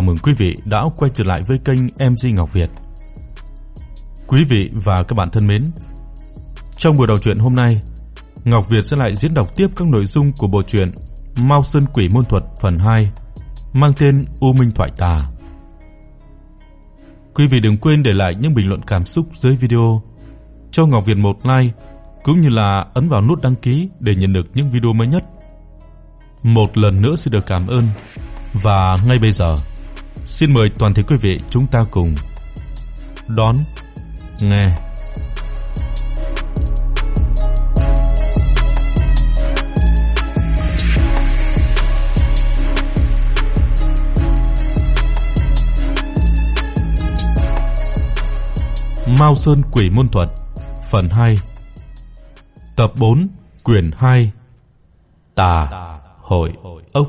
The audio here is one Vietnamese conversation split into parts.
Chào mừng quý vị đã quay trở lại với kênh MG Ngọc Việt. Quý vị và các bạn thân mến, trong buổi đọc truyện hôm nay, Ngọc Việt sẽ lại diễn đọc tiếp các nội dung của bộ truyện Mao Sơn Quỷ Môn Thuật phần 2 mang tên U Minh Thoại Tà. Quý vị đừng quên để lại những bình luận cảm xúc dưới video, cho Ngọc Việt một like cũng như là ấn vào nút đăng ký để nhận được những video mới nhất. Một lần nữa xin được cảm ơn. Và ngay bây giờ, xin mời toàn thể quý vị chúng ta cùng đón nghe. Mao Sơn Quỷ môn thuật, phần 2 Tập 4 quyển 2 Tà hội ốc.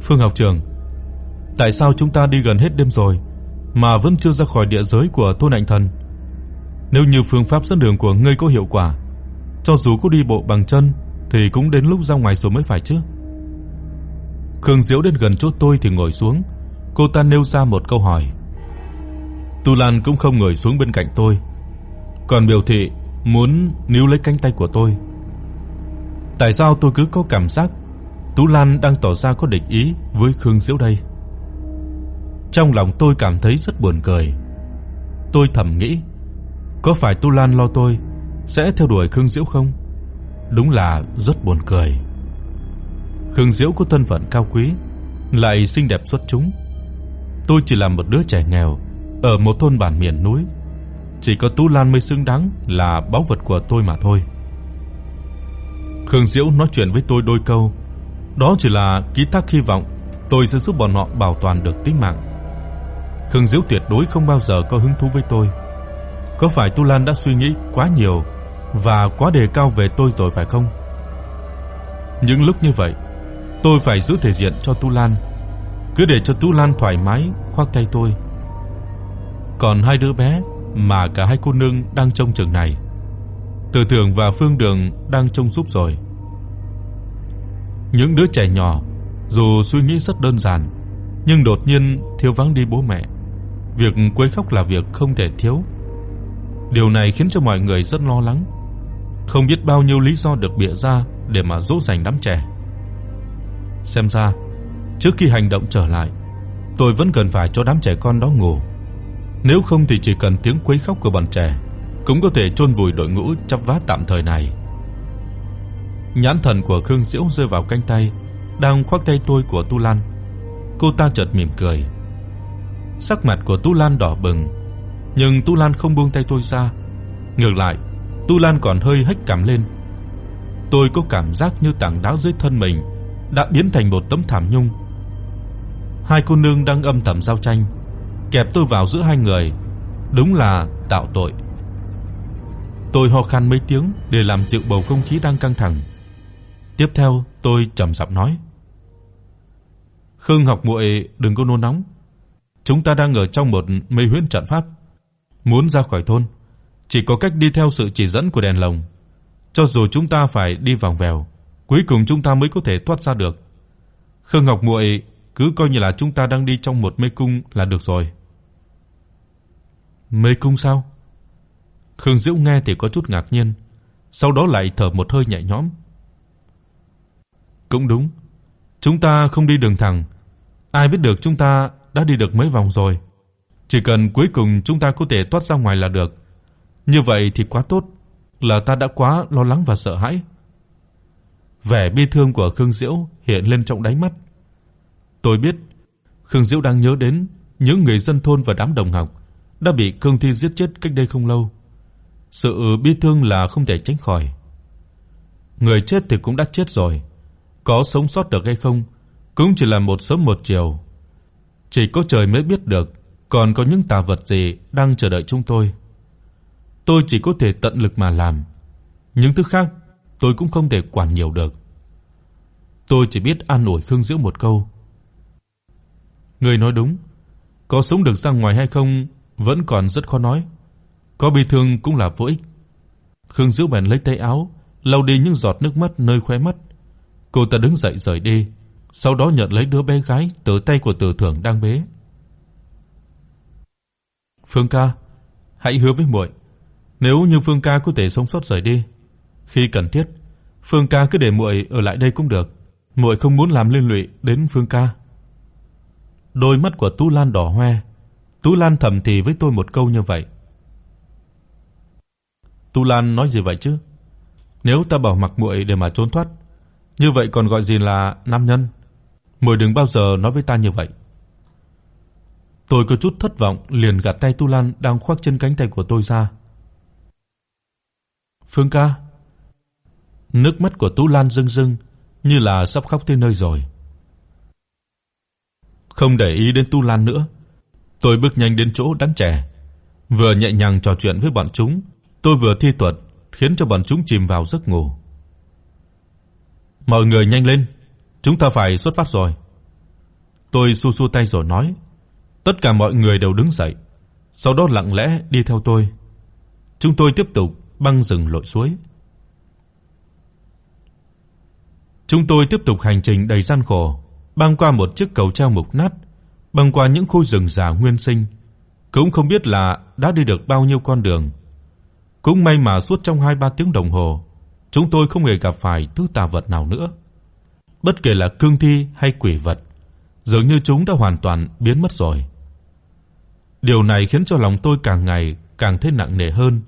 Phương học trường, tại sao chúng ta đi gần hết đêm rồi mà vẫn chưa ra khỏi địa giới của Tôn Ảnh Thần? Nếu như phương pháp dẫn đường của ngươi có hiệu quả, cho dù có đi bộ bằng chân thì cũng đến lúc ra ngoài rồi mới phải chứ. Khương Diễu đến gần chỗ tôi thì ngồi xuống, cô ta nêu ra một câu hỏi. Tu Lan cũng không ngồi xuống bên cạnh tôi, còn biểu thị muốn níu lấy cánh tay của tôi. Tại sao tôi cứ có cảm giác Tú Lan đang tỏ ra có địch ý với Khương Diễu đây? Trong lòng tôi cảm thấy rất buồn cười. Tôi thầm nghĩ, có phải Tu Lan lo tôi sẽ theo đuổi Khương Diễu không? Đúng là rất buồn cười. Khương Diễu có thân phận cao quý, lại xinh đẹp xuất chúng. Tôi chỉ là một đứa trẻ nghèo ở một thôn bản miền núi, chỉ có Tú Lan mới xứng đáng là báu vật của tôi mà thôi. Khương Diễu nói chuyện với tôi đôi câu, đó chỉ là ký thác hy vọng tôi sẽ giúp bọn họ bảo toàn được tính mạng. Khương Diễu tuyệt đối không bao giờ có hứng thú với tôi. Có phải Tu Lan đã suy nghĩ quá nhiều và quá đề cao về tôi rồi phải không? Những lúc như vậy, tôi phải giữ thể diện cho Tu Lan, cứ để cho Tu Lan thoải mái khoác tay tôi. Còn hai đứa bé mà cả hai cô nương đang trông chừng này, Từ Thường và Phương Đường đang trông giúp rồi. Những đứa trẻ nhỏ dù suy nghĩ rất đơn giản, nhưng đột nhiên thiếu vắng đi bố mẹ. Việc quấy khóc là việc không thể thiếu. Điều này khiến cho mọi người rất lo lắng. Không biết bao nhiêu lý do được bịa ra để mà dỗ dành đám trẻ. Xem ra, trước khi hành động trở lại, tôi vẫn cần phải cho đám trẻ con đó ngủ. Nếu không thì chỉ cần tiếng quấy khóc của bọn trẻ cũng có thể chôn vùi đội ngũ chấp vá tạm thời này. Nhãn thần của Khương Diễu rơi vào cánh tay đang khoác tay tôi của Tu Lan. Cô ta chợt mỉm cười. Sắc mặt của Tu Lan đỏ bừng, nhưng Tu Lan không buông tay tôi ra. Ngược lại, Tu Lan còn hơi hếch cằm lên. Tôi có cảm giác như tảng đá dưới thân mình đã biến thành một tấm thảm nhung. Hai cô nương đang âm thầm giao tranh, kẹp tôi vào giữa hai người, đúng là tạo tội. Tôi ho khan mấy tiếng để làm dịu bầu không khí đang căng thẳng. Tiếp theo, tôi trầm giọng nói: "Khương Học muội đừng có nôn nóng. Chúng ta đang ở trong một mê huyễn trận pháp, muốn ra khỏi thôn, chỉ có cách đi theo sự chỉ dẫn của đèn lồng. Cho dù chúng ta phải đi vòng vèo, cuối cùng chúng ta mới có thể thoát ra được. Khương Ngọc muội cứ coi như là chúng ta đang đi trong một mê cung là được rồi." Mê cung sao? Khương Diễu nghe thì có chút ngạc nhiên, sau đó lại thở một hơi nhẹ nhõm. Cũng đúng, chúng ta không đi đường thẳng, ai biết được chúng ta đã đi được mấy vòng rồi. Chỉ cần cuối cùng chúng ta có thể thoát ra ngoài là được. Như vậy thì quá tốt, là ta đã quá lo lắng và sợ hãi. Vẻ bi thương của Khương Diễu hiện lên trong đáy mắt. Tôi biết Khương Diễu đang nhớ đến những người dân thôn và đám đồng học đã bị Cương Thi giết chết cách đây không lâu. Sự bi thương là không thể tránh khỏi. Người chết thì cũng đã chết rồi, có sống sót được hay không cũng chỉ là một sớm một chiều. Chỉ có trời mới biết được còn có những tà vật gì đang chờ đợi chúng tôi. Tôi chỉ có thể tận lực mà làm, những thứ khác tôi cũng không thể quản nhiều được. Tôi chỉ biết an ủi Khương Diễu một câu. Người nói đúng, có sống được ra ngoài hay không vẫn còn rất khó nói. Có bị thương cũng là vô ích. Khương Diễu bèn lấy tay áo lau đi những giọt nước mắt nơi khóe mắt. Cô ta đứng dậy rời đi, sau đó nhận lấy đứa bé gái từ tay của Từ Thưởng đang bế. "Phương ca, hãy hứa với muội, nếu như Phương ca có thể sống sót rời đi, khi cần thiết, Phương ca cứ để muội ở lại đây cũng được, muội không muốn làm liên lụy đến Phương ca." Đôi mắt của Tú Lan đỏ hoe. Tú Lan thầm thì với tôi một câu như vậy. Tu Lan nói gì vậy chứ? Nếu ta bảo mặc muội để mà trốn thoát, như vậy còn gọi gì là nam nhân? mời đừng bao giờ nói với ta như vậy. Tôi có chút thất vọng liền gạt tay Tu Lan đang khoác trên cánh tay của tôi ra. Phương ca. Nước mắt của Tu Lan rưng rưng như là sắp khóc tới nơi rồi. Không để ý đến Tu Lan nữa, tôi bước nhanh đến chỗ đám trẻ, vừa nhẹ nhàng trò chuyện với bọn chúng, tôi vừa thi thuật khiến cho bọn chúng chìm vào giấc ngủ. Mọi người nhanh lên, chúng ta phải xuất phát rồi. Tôi xua xua tay rồi nói, tất cả mọi người đều đứng dậy, sau đó lặng lẽ đi theo tôi. Chúng tôi tiếp tục băng rừng lội suối. Chúng tôi tiếp tục hành trình đầy gian khổ, băng qua một chiếc cầu treo mục nát, băng qua những khu rừng già nguyên sinh, cũng không biết là đã đi được bao nhiêu con đường. Cũng may mà suốt trong 2-3 tiếng đồng hồ, chúng tôi không hề gặp phải thứ tà vật nào nữa. Bất kể là cương thi hay quỷ vật, dường như chúng đã hoàn toàn biến mất rồi. Điều này khiến cho lòng tôi càng ngày càng thêm nặng nề hơn.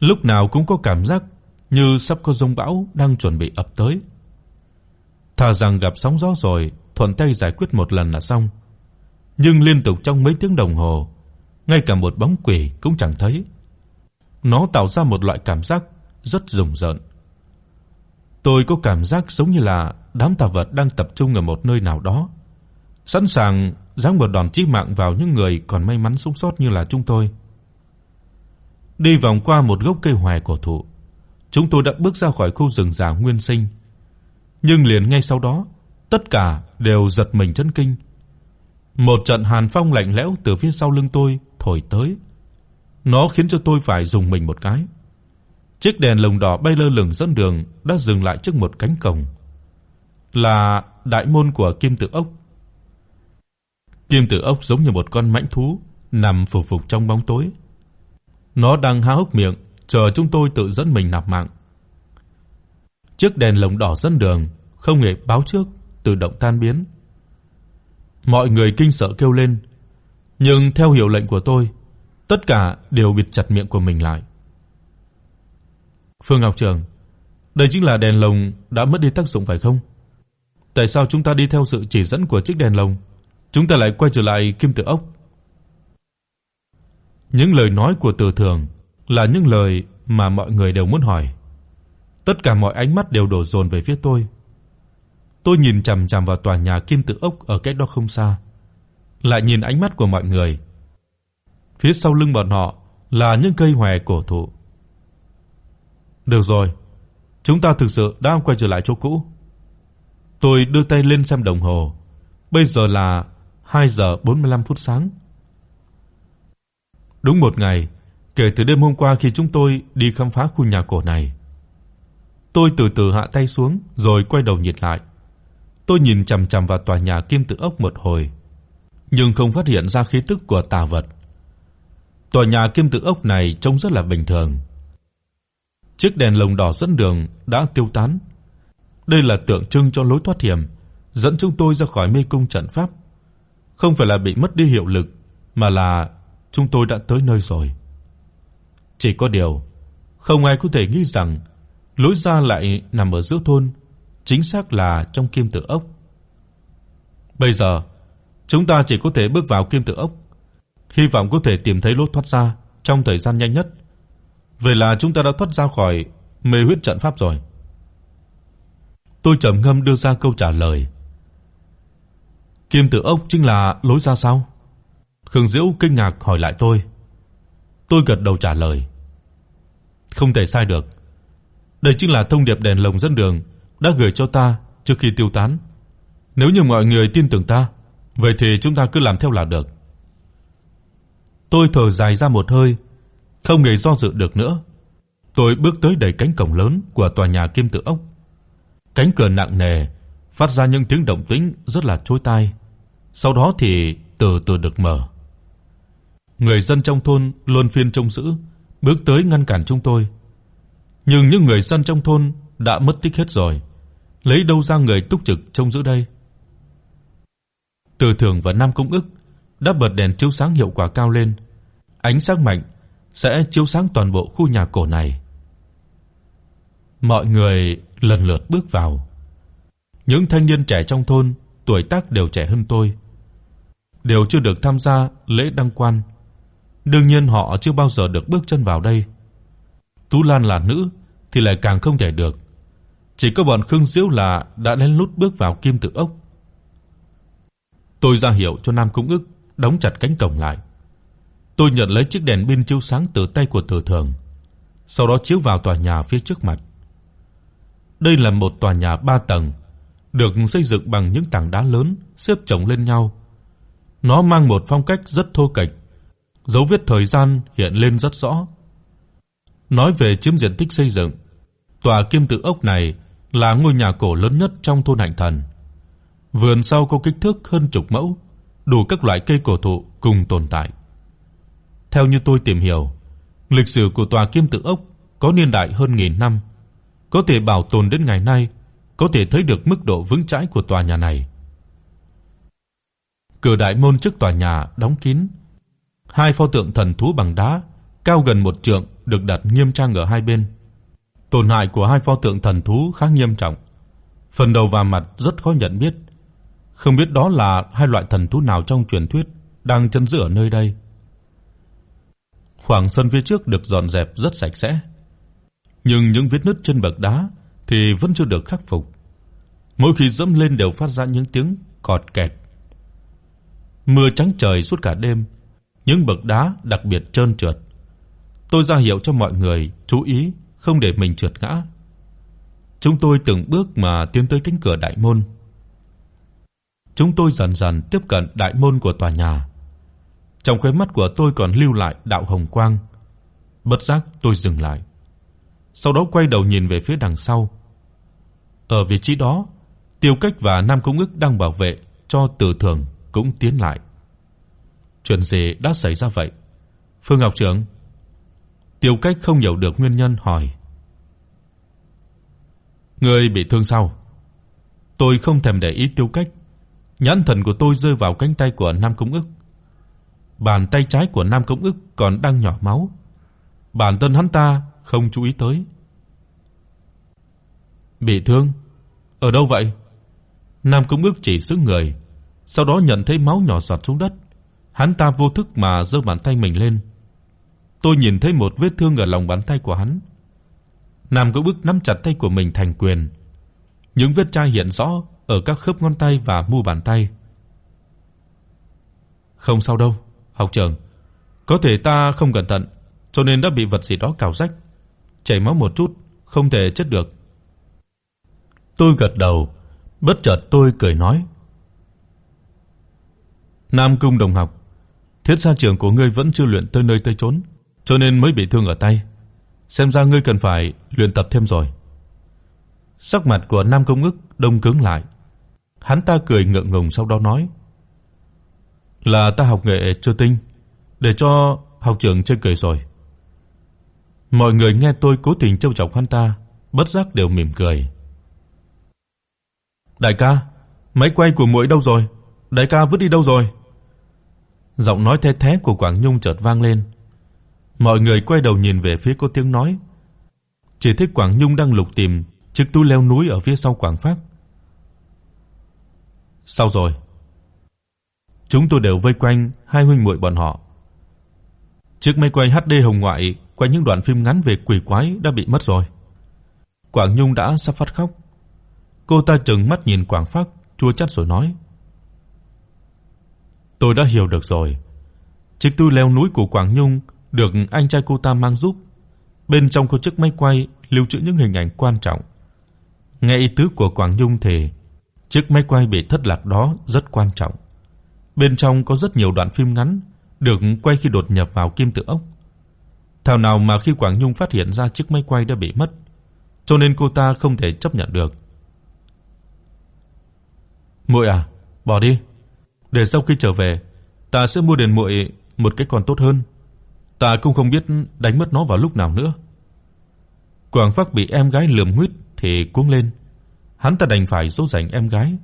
Lúc nào cũng có cảm giác như sắp có dông bão đang chuẩn bị ập tới. Thà rằng gặp sóng gió rồi, thuận tay giải quyết một lần là xong. Nhưng liên tục trong mấy tiếng đồng hồ, ngay cả một bóng quỷ cũng chẳng thấy. Nó tạo ra một loại cảm giác rất rùng rợn. Tôi có cảm giác giống như là đám tà vật đang tập trung ở một nơi nào đó, sẵn sàng giáng một đòn chí mạng vào những người còn may mắn sống sót như là chúng tôi. Đi vòng qua một gốc cây hoài cổ thụ, chúng tôi đã bước ra khỏi khu rừng già nguyên sinh. Nhưng liền ngay sau đó, tất cả đều giật mình chấn kinh. Một trận hàn phong lạnh lẽo từ phía sau lưng tôi thổi tới. Nó khiến cho tôi phải dùng mình một cái. Chiếc đèn lồng đỏ bay lơ lửng dẫn đường đã dừng lại trước một cánh cổng. Là đại môn của Kim Tự Ốc. Kim Tự Ốc giống như một con mãnh thú nằm phục phục trong bóng tối. Nó đang há hốc miệng chờ chúng tôi tự dẫn mình nạp mạng. Chiếc đèn lồng đỏ dẫn đường không hề báo trước tự động tan biến. Mọi người kinh sợ kêu lên, nhưng theo hiệu lệnh của tôi, tất cả đều bịt chặt miệng của mình lại. Phương Ngọc Trường, đây chính là đèn lồng đã mất đi tác dụng phải không? Tại sao chúng ta đi theo sự chỉ dẫn của chiếc đèn lồng, chúng ta lại quay trở lại kim tự ốc? Những lời nói của Từ Thường là những lời mà mọi người đều muốn hỏi. Tất cả mọi ánh mắt đều đổ dồn về phía tôi. Tôi nhìn chằm chằm vào tòa nhà kim tự ốc ở cách đó không xa, lại nhìn ánh mắt của mọi người. Phía sau lưng bọn họ là những cây hoè cổ thụ. Được rồi, chúng ta thực sự đã quay trở lại chỗ cũ. Tôi đưa tay lên xem đồng hồ. Bây giờ là 2 giờ 45 phút sáng. Đúng một ngày kể từ đêm hôm qua khi chúng tôi đi khám phá khu nhà cổ này. Tôi từ từ hạ tay xuống rồi quay đầu nhìn lại. Tôi nhìn chằm chằm vào tòa nhà kim tự ốc một hồi, nhưng không phát hiện ra khí tức của tà vật. Tòa nhà kim tự ốc này trông rất là bình thường. Chiếc đèn lồng đỏ dẫn đường đã tiêu tán. Đây là tượng trưng cho lối thoát hiểm, dẫn chúng tôi ra khỏi mê cung trận pháp. Không phải là bị mất đi hiệu lực, mà là chúng tôi đã tới nơi rồi. Chỉ có điều, không ai có thể nghĩ rằng lối ra lại nằm ở giữa thôn, chính xác là trong kim tự ốc. Bây giờ, chúng ta chỉ có thể bước vào kim tự ốc, hy vọng có thể tìm thấy lối thoát ra trong thời gian nhanh nhất. Vậy là chúng ta đã thoát ra khỏi mê huyết trận pháp rồi. Tôi trầm ngâm đưa ra câu trả lời. Kim tự ốc chính là lối ra sao? Khương Diễu kinh ngạc hỏi lại tôi. Tôi gật đầu trả lời. Không thể sai được. Đây chính là thông điệp đèn lồng dẫn đường đã gửi cho ta trước khi tiêu tán. Nếu như mọi người tin tưởng ta, vậy thì chúng ta cứ làm theo là được. Tôi thở dài ra một hơi, không hề do dự được nữa. Tôi bước tới đẩy cánh cổng lớn của tòa nhà kim tự ốc. Cánh cửa nặng nề phát ra những tiếng động tĩnh rất là chói tai. Sau đó thì từ từ được mở. Người dân trong thôn luôn phiên trông giữ, bước tới ngăn cản chúng tôi. Nhưng những người dân trong thôn đã mất tích hết rồi, lấy đâu ra người túc trực trông giữ đây? Từ Thường và Nam Công Ức đã bật đèn chiếu sáng hiệu quả cao lên, ánh sáng mạnh sẽ chiếu sáng toàn bộ khu nhà cổ này. Mọi người lần lượt bước vào. Những thanh niên trẻ trong thôn, tuổi tác đều trẻ hơn tôi, đều chưa được tham gia lễ đăng quan. Đương nhiên họ chưa bao giờ được bước chân vào đây. Tú Lan là nữ thì lại càng không thể được. Chỉ có bọn Khương Diễu là đã lén lút bước vào kim tự ốc. Tôi ra hiệu cho Nam Cung Ức đóng chặt cánh cổng lại. Tôi nhận lấy chiếc đèn pin chiếu sáng từ tay của Từ Thường, sau đó chiếu vào tòa nhà phía trước mặt. Đây là một tòa nhà 3 tầng, được xây dựng bằng những tảng đá lớn xếp chồng lên nhau. Nó mang một phong cách rất thô kệch, dấu vết thời gian hiện lên rất rõ. Nói về chiếm diện tích xây dựng, tòa Kim Tự ốc này là ngôi nhà cổ lớn nhất trong thôn Hạnh Thần. Vườn sau có kích thước hơn chục mẫu, đủ các loại cây cổ thụ cùng tồn tại. Theo như tôi tìm hiểu, lịch sử của tòa Kim Tự ốc có niên đại hơn nghìn năm, có thể bảo tồn đến ngày nay, có thể thấy được mức độ vững chãi của tòa nhà này. Cửa đại môn trước tòa nhà đóng kín. Hai pho tượng thần thú bằng đá cao gần một trượng được đặt nghiêm trang ở hai bên. Tổn hại của hai pho tượng thần thú khá nghiêm trọng. Phần đầu và mặt rất khó nhận biết. Không biết đó là hai loại thần thú nào trong truyền thuyết đang trấn giữ ở nơi đây. Khoảng sân phía trước được dọn dẹp rất sạch sẽ, nhưng những vết nứt trên bậc đá thì vẫn chưa được khắc phục. Mỗi khi dẫm lên đều phát ra những tiếng cọt kẹt. Mưa trắng trời suốt cả đêm, những bậc đá đặc biệt trơn trượt. Tôi ra hiệu cho mọi người chú ý không để mình trượt ngã. Chúng tôi từng bước mà tiến tới cánh cửa đại môn. Chúng tôi dần dần tiếp cận đại môn của tòa nhà. Trong khóe mắt của tôi còn lưu lại đạo hồng quang. Bất giác tôi dừng lại. Sau đó quay đầu nhìn về phía đằng sau. Ở vị trí đó, Tiêu Cách và Nam Công Ức đang bảo vệ cho Từ Thường cũng tiến lại. Chuyện gì đã xảy ra vậy? Phương Ngọc trưởng Tiêu Cách không hiểu được nguyên nhân hỏi. người bị thương sao? Tôi không thèm để ý Tiêu Cách, nhãn thần của tôi rơi vào cánh tay của Nam Công Ức. Bàn tay trái của Nam Công Ức còn đang nhỏ máu. Bản thân hắn ta không chú ý tới. Bị thương? Ở đâu vậy? Nam Công Ức chỉ sững người, sau đó nhận thấy máu nhỏ giọt xuống đất, hắn ta vô thức mà giơ bàn tay mình lên. Tôi nhìn thấy một vết thương ở lòng bàn tay của hắn. Nam Công Ức nắm chặt tay của mình thành quyền. Những vết chai hiện rõ ở các khớp ngón tay và mu bàn tay. Không sao đâu, học trưởng. Có thể ta không cẩn thận, cho nên đã bị vật gì đó cào rách, chảy máu một chút, không thể chết được. Tôi gật đầu, bất chợt tôi cười nói: "Nam Cung đồng học, thiết xa trưởng của ngươi vẫn chưa luyện tới nơi tới chốn, cho nên mới bị thương ở tay. Xem ra ngươi cần phải luyện tập thêm rồi." Sắc mặt của Nam Công Ngức đông cứng lại. Hắn ta cười ngượng ngùng sau đó nói: "Là ta học nghệ chưa tinh, để cho học trưởng chơi cười rồi." Mọi người nghe tôi cố tình trêu chọc hắn ta, bất giác đều mỉm cười. "Đại ca, máy quay của muội đâu rồi? Đại ca vứt đi đâu rồi?" Giọng nói the thé của Quảng Nhung chợt vang lên. Mọi người quay đầu nhìn về phía có tiếng nói. Chỉ thấy Quảng Nhung đang lục tìm chiếc túi leo núi ở phía sau Quảng Phác. Sao rồi? Chúng tôi đều vây quanh hai huynh muội bọn họ. Chiếc máy quay HD hồng ngoại quay những đoạn phim ngắn về quỷ quái đã bị mất rồi. Quảng Nhung đã sắp phát khóc. Cô ta trừng mắt nhìn Quảng Phác, chua chát rồi nói: "Tôi đã hiểu được rồi. Chiếc túi leo núi của Quảng Nhung được anh trai cô ta mang giúp. Bên trong có chiếc máy quay lưu trữ những hình ảnh quan trọng. Nghe ý tứ của Quảng Nhung thì chiếc máy quay bị thất lạc đó rất quan trọng. Bên trong có rất nhiều đoạn phim ngắn được quay khi đột nhập vào kim tự ốc. Thảo nào mà khi Quảng Nhung phát hiện ra chiếc máy quay đã bị mất, cho nên cô ta không thể chấp nhận được. "Muội à, bỏ đi. Để sau khi trở về, ta sẽ mua đền muội một cái còn tốt hơn. Ta cũng không biết đánh mất nó vào lúc nào nữa." Quảng Phác bị em gái lườm huýt thì cuống lên. Hắn ta đành phải dỗ dành em gái.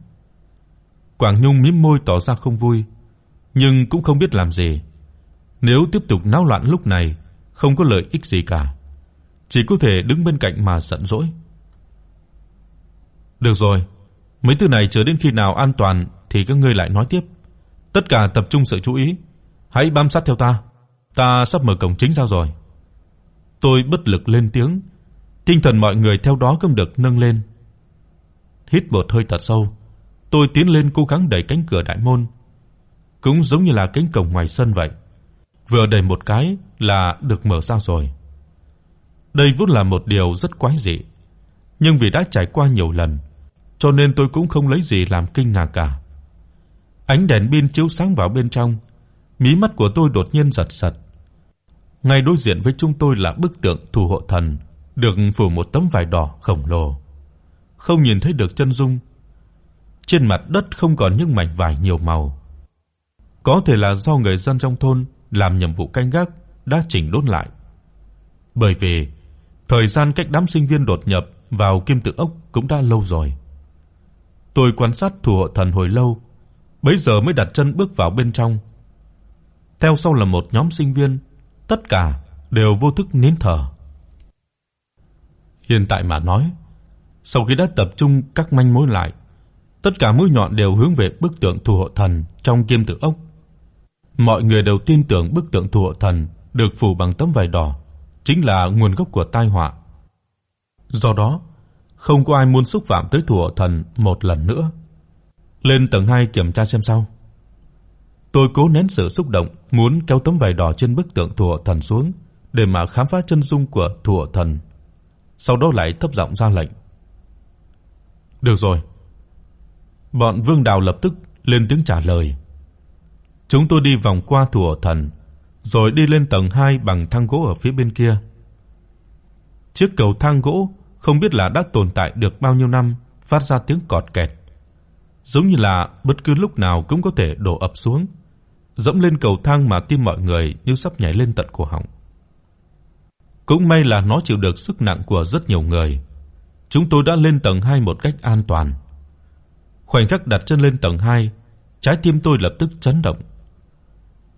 Quảng Nhung mím môi tỏ ra không vui, nhưng cũng không biết làm gì. Nếu tiếp tục náo loạn lúc này, không có lợi ích gì cả, chỉ có thể đứng bên cạnh mà giận dỗi. Được rồi, mấy thứ này chờ đến khi nào an toàn thì các ngươi lại nói tiếp. Tất cả tập trung sự chú ý, hãy bám sát theo ta. Ta sắp mở cổng chính ra rồi. Tôi bất lực lên tiếng, tinh thần mọi người theo đó cũng được nâng lên. Hít một hơi thật sâu, tôi tiến lên cố gắng đẩy cánh cửa đại môn, cũng giống như là cánh cổng ngoài sân vậy. Vừa đẩy một cái là được mở ra rồi. Đây vốn là một điều rất quái dị, nhưng vì đã trải qua nhiều lần, cho nên tôi cũng không lấy gì làm kinh ngạc cả. Ánh đèn pin chiếu sáng vào bên trong, mí mắt của tôi đột nhiên giật giật. Ngay đối diện với chúng tôi là bức tượng thủ hộ thần, được phủ một tấm vải đỏ khổng lồ. Không nhìn thấy được chân dung. Trên mặt đất không còn những mảnh vải nhiều màu. Có thể là do người dân trong thôn làm nhiệm vụ canh gác đã chỉnh đốn lại. Bởi vì thời gian cách đám sinh viên đột nhập vào kim tự ốc cũng đã lâu rồi. Tôi quan sát thủ hộ thần hồi lâu, bấy giờ mới đặt chân bước vào bên trong. Theo sau là một nhóm sinh viên, tất cả đều vô thức nín thở. Hiện tại mà nói, sau khi đã tập trung các manh mối lại, tất cả mũi nhọn đều hướng về bức tượng thủ hộ thần trong kim tự ốc. Mọi người đều tin tưởng bức tượng thủ hộ thần được phủ bằng tấm vải đỏ chính là nguồn gốc của tai họa. Do đó, không có ai muốn xúc phạm tới thủ hộ thần một lần nữa. Lên tầng 2 kiểm tra xem sao. Tôi cố nén sự xúc động, muốn kéo tấm vải đỏ trên bức tượng thủ hộ thần xuống để mà khám phá chân dung của thủ hộ thần. Sau đó lại thấp giọng ra lệnh. Được rồi. Bọn Vương Đào lập tức lên tiếng trả lời. Chúng tôi đi vòng qua thủ thần, rồi đi lên tầng 2 bằng thang gỗ ở phía bên kia. Chiếc cầu thang gỗ không biết là đã tồn tại được bao nhiêu năm, phát ra tiếng cọt kẹt, giống như là bất cứ lúc nào cũng có thể đổ ập xuống. Dẫm lên cầu thang mà tim mọi người như sắp nhảy lên tận cổ họng. Cũng may là nó chịu được sức nặng của rất nhiều người. Chúng tôi đã lên tầng 2 một cách an toàn. Khoảnh khắc đặt chân lên tầng 2, trái tim tôi lập tức chấn động.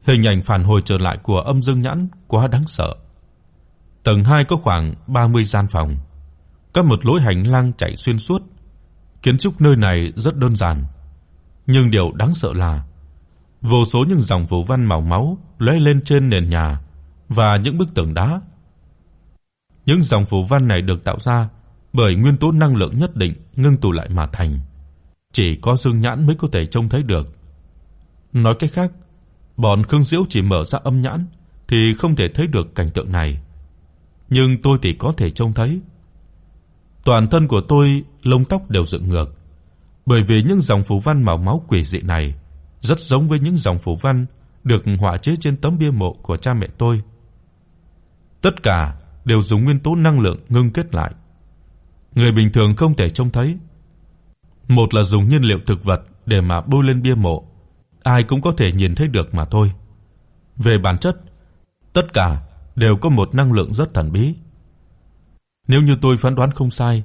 Hình ảnh phản hồi trở lại của âm dương nhãn quá đáng sợ. Tầng 2 có khoảng 30 gian phòng, có một lối hành lang chạy xuyên suốt. Kiến trúc nơi này rất đơn giản, nhưng điều đáng sợ là vô số những dòng phù văn màu máu lóe lên trên nền nhà và những bức tường đá. Những dòng phù văn này được tạo ra bởi nguyên tố năng lượng nhất định ngưng tụ lại mà thành, chỉ có dương nhãn mới có thể trông thấy được. Nói cách khác, bọn Khương Diễu chỉ mở ra âm nhãn thì không thể thấy được cảnh tượng này. Nhưng tôi thì có thể trông thấy. Toàn thân của tôi lông tóc đều dựng ngược, bởi vì những dòng phù văn màu máu quỷ dị này rất giống với những dòng phù văn được họa chế trên tấm bia mộ của cha mẹ tôi. Tất cả đều dùng nguyên tố năng lượng ngưng kết lại. Người bình thường không thể trông thấy. Một là dùng nhiên liệu thực vật để mà bôi lên bia mộ, ai cũng có thể nhìn thấy được mà thôi. Về bản chất, tất cả đều có một năng lượng rất thần bí. Nếu như tôi phán đoán không sai,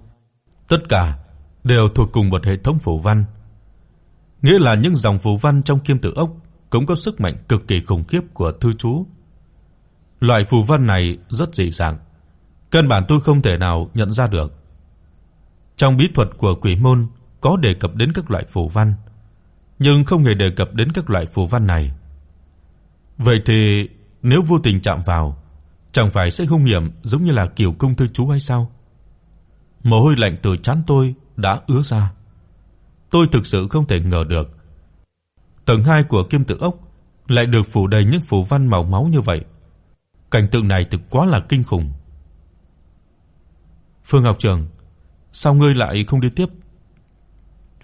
tất cả đều thuộc cùng một hệ thống phù văn. Nghĩa là những dòng phù văn trong kim tự ốc cũng có sức mạnh cực kỳ khủng khiếp của thư chú. Loại phù văn này rất dị dạng, căn bản tôi không thể nào nhận ra được. Trong bí thuật của quỷ môn có đề cập đến các loại phù văn, nhưng không hề đề cập đến các loại phù văn này. Vậy thì nếu vô tình chạm vào, chẳng phải sẽ hung hiểm giống như là Kiều công thư chú hay sao? Mồ hôi lạnh từ trán tôi đã ứa ra. Tôi thực sự không thể ngờ được. Tầng 2 của Kim Tự ốc lại được phủ đầy những phù văn màu máu như vậy. Cảnh tượng này thực quá là kinh khủng. Phương Ngọc Trường, sao ngươi lại không đi tiếp?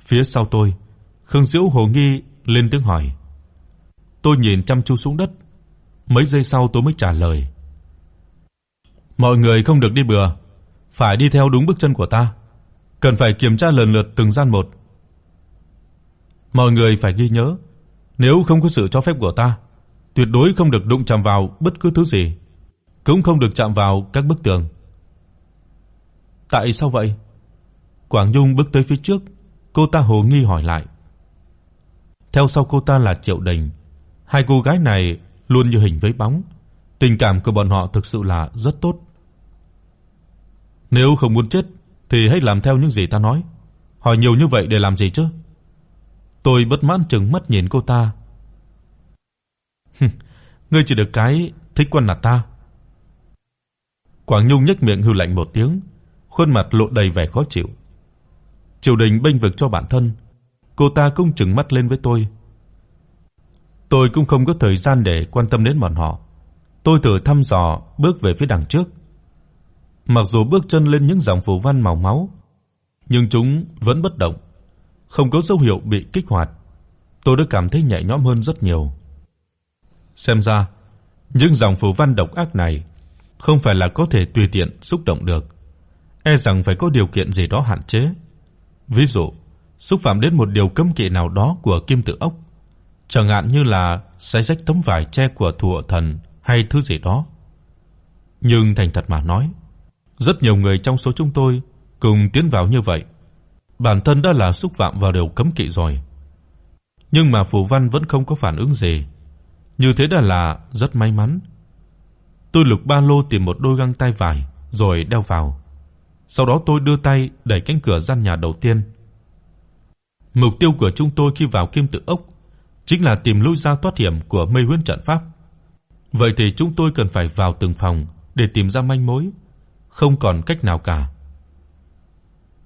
Phía sau tôi, Khương Diễu hồ nghi lên tiếng hỏi. Tôi nhìn chăm chú xuống đất, mấy giây sau tôi mới trả lời. Mọi người không được đi bừa, phải đi theo đúng bước chân của ta, cần phải kiểm tra lần lượt từng gian một. Mọi người phải ghi nhớ, nếu không có sự cho phép của ta, tuyệt đối không được đụng chạm vào bất cứ thứ gì, cũng không được chạm vào các bức tường. Tại sao vậy? Quảng dung bước tới phía trước, cô ta hồ nghi hỏi lại. Theo sau cô ta là Triệu Đình, hai cô gái này luôn như hình với bóng, tình cảm của bọn họ thực sự là rất tốt. Nếu không muốn chết thì hãy làm theo những gì ta nói. Hỏi nhiều như vậy để làm gì chứ? Tôi bất mãn trừng mắt nhìn cô ta. Ngươi chỉ được cái thích quân là ta. Quảng Nhung nhếch miệng hừ lạnh một tiếng, khuôn mặt lộ đầy vẻ khó chịu. Triều Đình bênh vực cho bản thân, cô ta cũng trừng mắt lên với tôi. Tôi cũng không có thời gian để quan tâm đến bọn họ. Tôi thử thăm dò bước về phía đằng trước. Mặc dù bước chân lên những dòng phù văn màu máu, nhưng chúng vẫn bất động, không có dấu hiệu bị kích hoạt. Tôi đã cảm thấy nhẹ nhõm hơn rất nhiều. Xem ra, những dòng phù văn độc ác này không phải là có thể tùy tiện xúc động được, e rằng phải có điều kiện gì đó hạn chế. Ví dụ, xúc phạm đến một điều cấm kỵ nào đó của Kim Tự Ốc, chẳng hạn như là xé rách tấm vải che của thủ thần hay thứ gì đó. Nhưng thành thật mà nói, rất nhiều người trong số chúng tôi cùng tiến vào như vậy, bản thân đã là xúc phạm vào điều cấm kỵ rồi. Nhưng mà phù văn vẫn không có phản ứng gì. Như thế đã là rất may mắn. Tôi lục ba lô tìm một đôi găng tay vải rồi đeo vào. Sau đó tôi đưa tay đẩy cánh cửa gian nhà đầu tiên. Mục tiêu của chúng tôi khi vào Kim Tự Ốc chính là tìm lối ra thoát hiểm của Mây Huyễn trận pháp. Vậy thì chúng tôi cần phải vào từng phòng để tìm ra manh mối, không còn cách nào cả.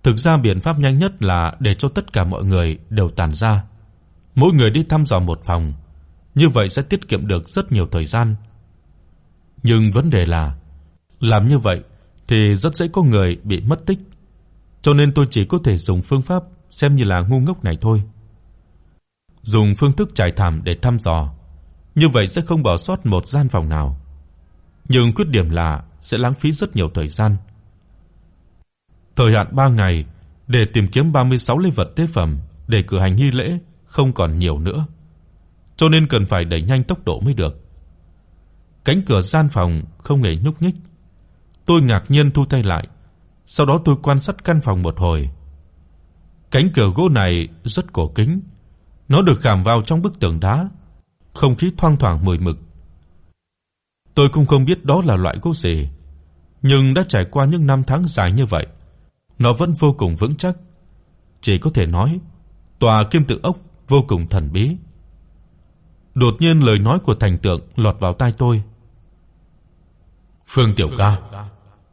Thực ra biện pháp nhanh nhất là để cho tất cả mọi người đều tản ra, mỗi người đi thăm dò một phòng, như vậy sẽ tiết kiệm được rất nhiều thời gian. Nhưng vấn đề là làm như vậy thì rất dễ có người bị mất tích. Cho nên tôi chỉ có thể dùng phương pháp xem như là ngu ngốc này thôi. Dùng phương thức trải thảm để thăm dò, như vậy sẽ không bỏ sót một gian phòng nào. Nhưng khuyết điểm là sẽ lãng phí rất nhiều thời gian. Thời hạn 3 ngày để tìm kiếm 36 linh vật tế phẩm để cử hành nghi lễ không còn nhiều nữa, cho nên cần phải đẩy nhanh tốc độ mới được. Cánh cửa gian phòng không hề nhúc nhích. Tôi ngạc nhiên thu tay lại, sau đó tôi quan sát căn phòng một hồi. Cánh cửa gỗ này rất cổ kính, nó được khảm vào trong bức tường đá, không khí thoang thoảng mùi mực. Tôi cũng không biết đó là loại gỗ gì, nhưng đã trải qua những năm tháng dài như vậy, nó vẫn vô cùng vững chắc. Chỉ có thể nói, tòa kim tự ốc vô cùng thần bí. Đột nhiên lời nói của thành tượng lọt vào tai tôi. Phương Tiểu Ca,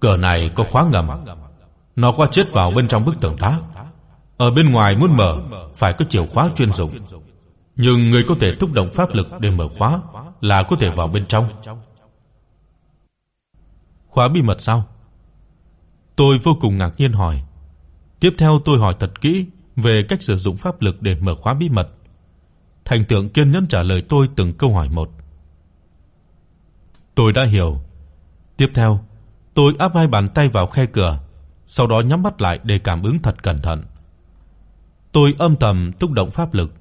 cửa này có khóa ngầm. Nó có chết vào bên trong bức tường đá. Ở bên ngoài muốn mở phải có chìa khóa chuyên dụng. Nhưng người có thể thúc động pháp lực để mở khóa là có thể vào bên trong. Khóa bí mật sao? Tôi vô cùng ngạc nhiên hỏi. Tiếp theo tôi hỏi thật kỹ về cách sử dụng pháp lực để mở khóa bí mật. Thành tượng kiên nhẫn trả lời tôi từng câu hỏi một. Tôi đã hiểu. Tiếp theo, tôi áp hai bàn tay vào khe cửa, sau đó nhắm mắt lại để cảm ứng thật cẩn thận. Tôi âm thầm thúc động pháp lực.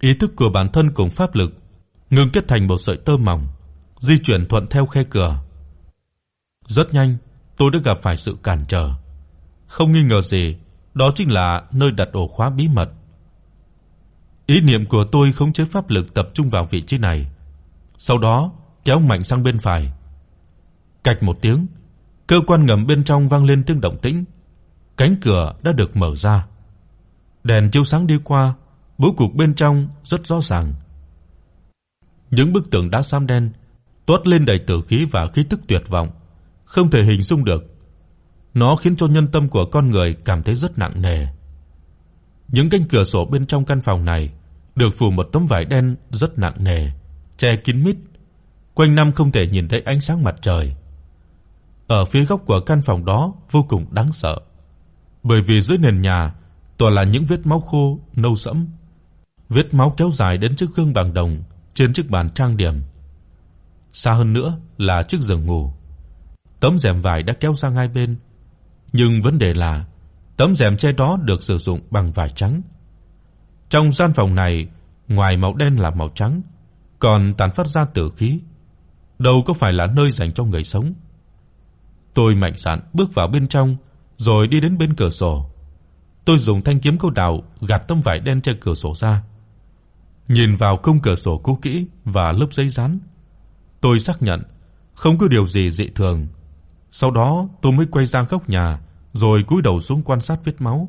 Ý thức của bản thân cùng pháp lực ngưng kết thành một sợi tơ mỏng, di chuyển thuận theo khe cửa. Rất nhanh, tôi đã gặp phải sự cản trở. Không nghi ngờ gì, đó chính là nơi đặt ổ khóa bí mật. Ý niệm của tôi khống chế pháp lực tập trung vào vị trí này, sau đó kéo mạnh sang bên phải. Cạch một tiếng, cơ quan ngầm bên trong vang lên tiếng động tĩnh, cánh cửa đã được mở ra. Đèn chiếu sáng đi qua, bố cục bên trong rất rõ ràng. Những bức tường đá xám đen toát lên đầy tử khí và khí tức tuyệt vọng, không thể hình dung được. Nó khiến cho nhân tâm của con người cảm thấy rất nặng nề. Những cánh cửa sổ bên trong căn phòng này được phủ một tấm vải đen rất nặng nề, che kín mít, quanh năm không thể nhìn thấy ánh sáng mặt trời. Ở phía góc của căn phòng đó vô cùng đáng sợ, bởi vì dưới nền nhà toàn là những vết máu khô nâu sẫm. Vết máu kéo dài đến chiếc gương bằng đồng trên chiếc bàn trang điểm. Xa hơn nữa là chiếc giường ngủ. tấm rèm vải đã kéo sang hai bên, nhưng vấn đề là tấm rèm che đó được sử dụng bằng vải trắng. Trong gian phòng này, ngoài màu đen là màu trắng, còn tán phát ra tử khí. Đâu có phải là nơi dành cho người sống. Tôi mạnh dạn bước vào bên trong, rồi đi đến bên cửa sổ. Tôi dùng thanh kiếm câu đào gạt tấm vải đen trên cửa sổ ra. Nhìn vào khung cửa sổ cũ kỹ và lớp giấy dán, tôi xác nhận không có điều gì dị thường. Sau đó, tôi mới quay sang góc nhà, rồi cúi đầu xuống quan sát vết máu.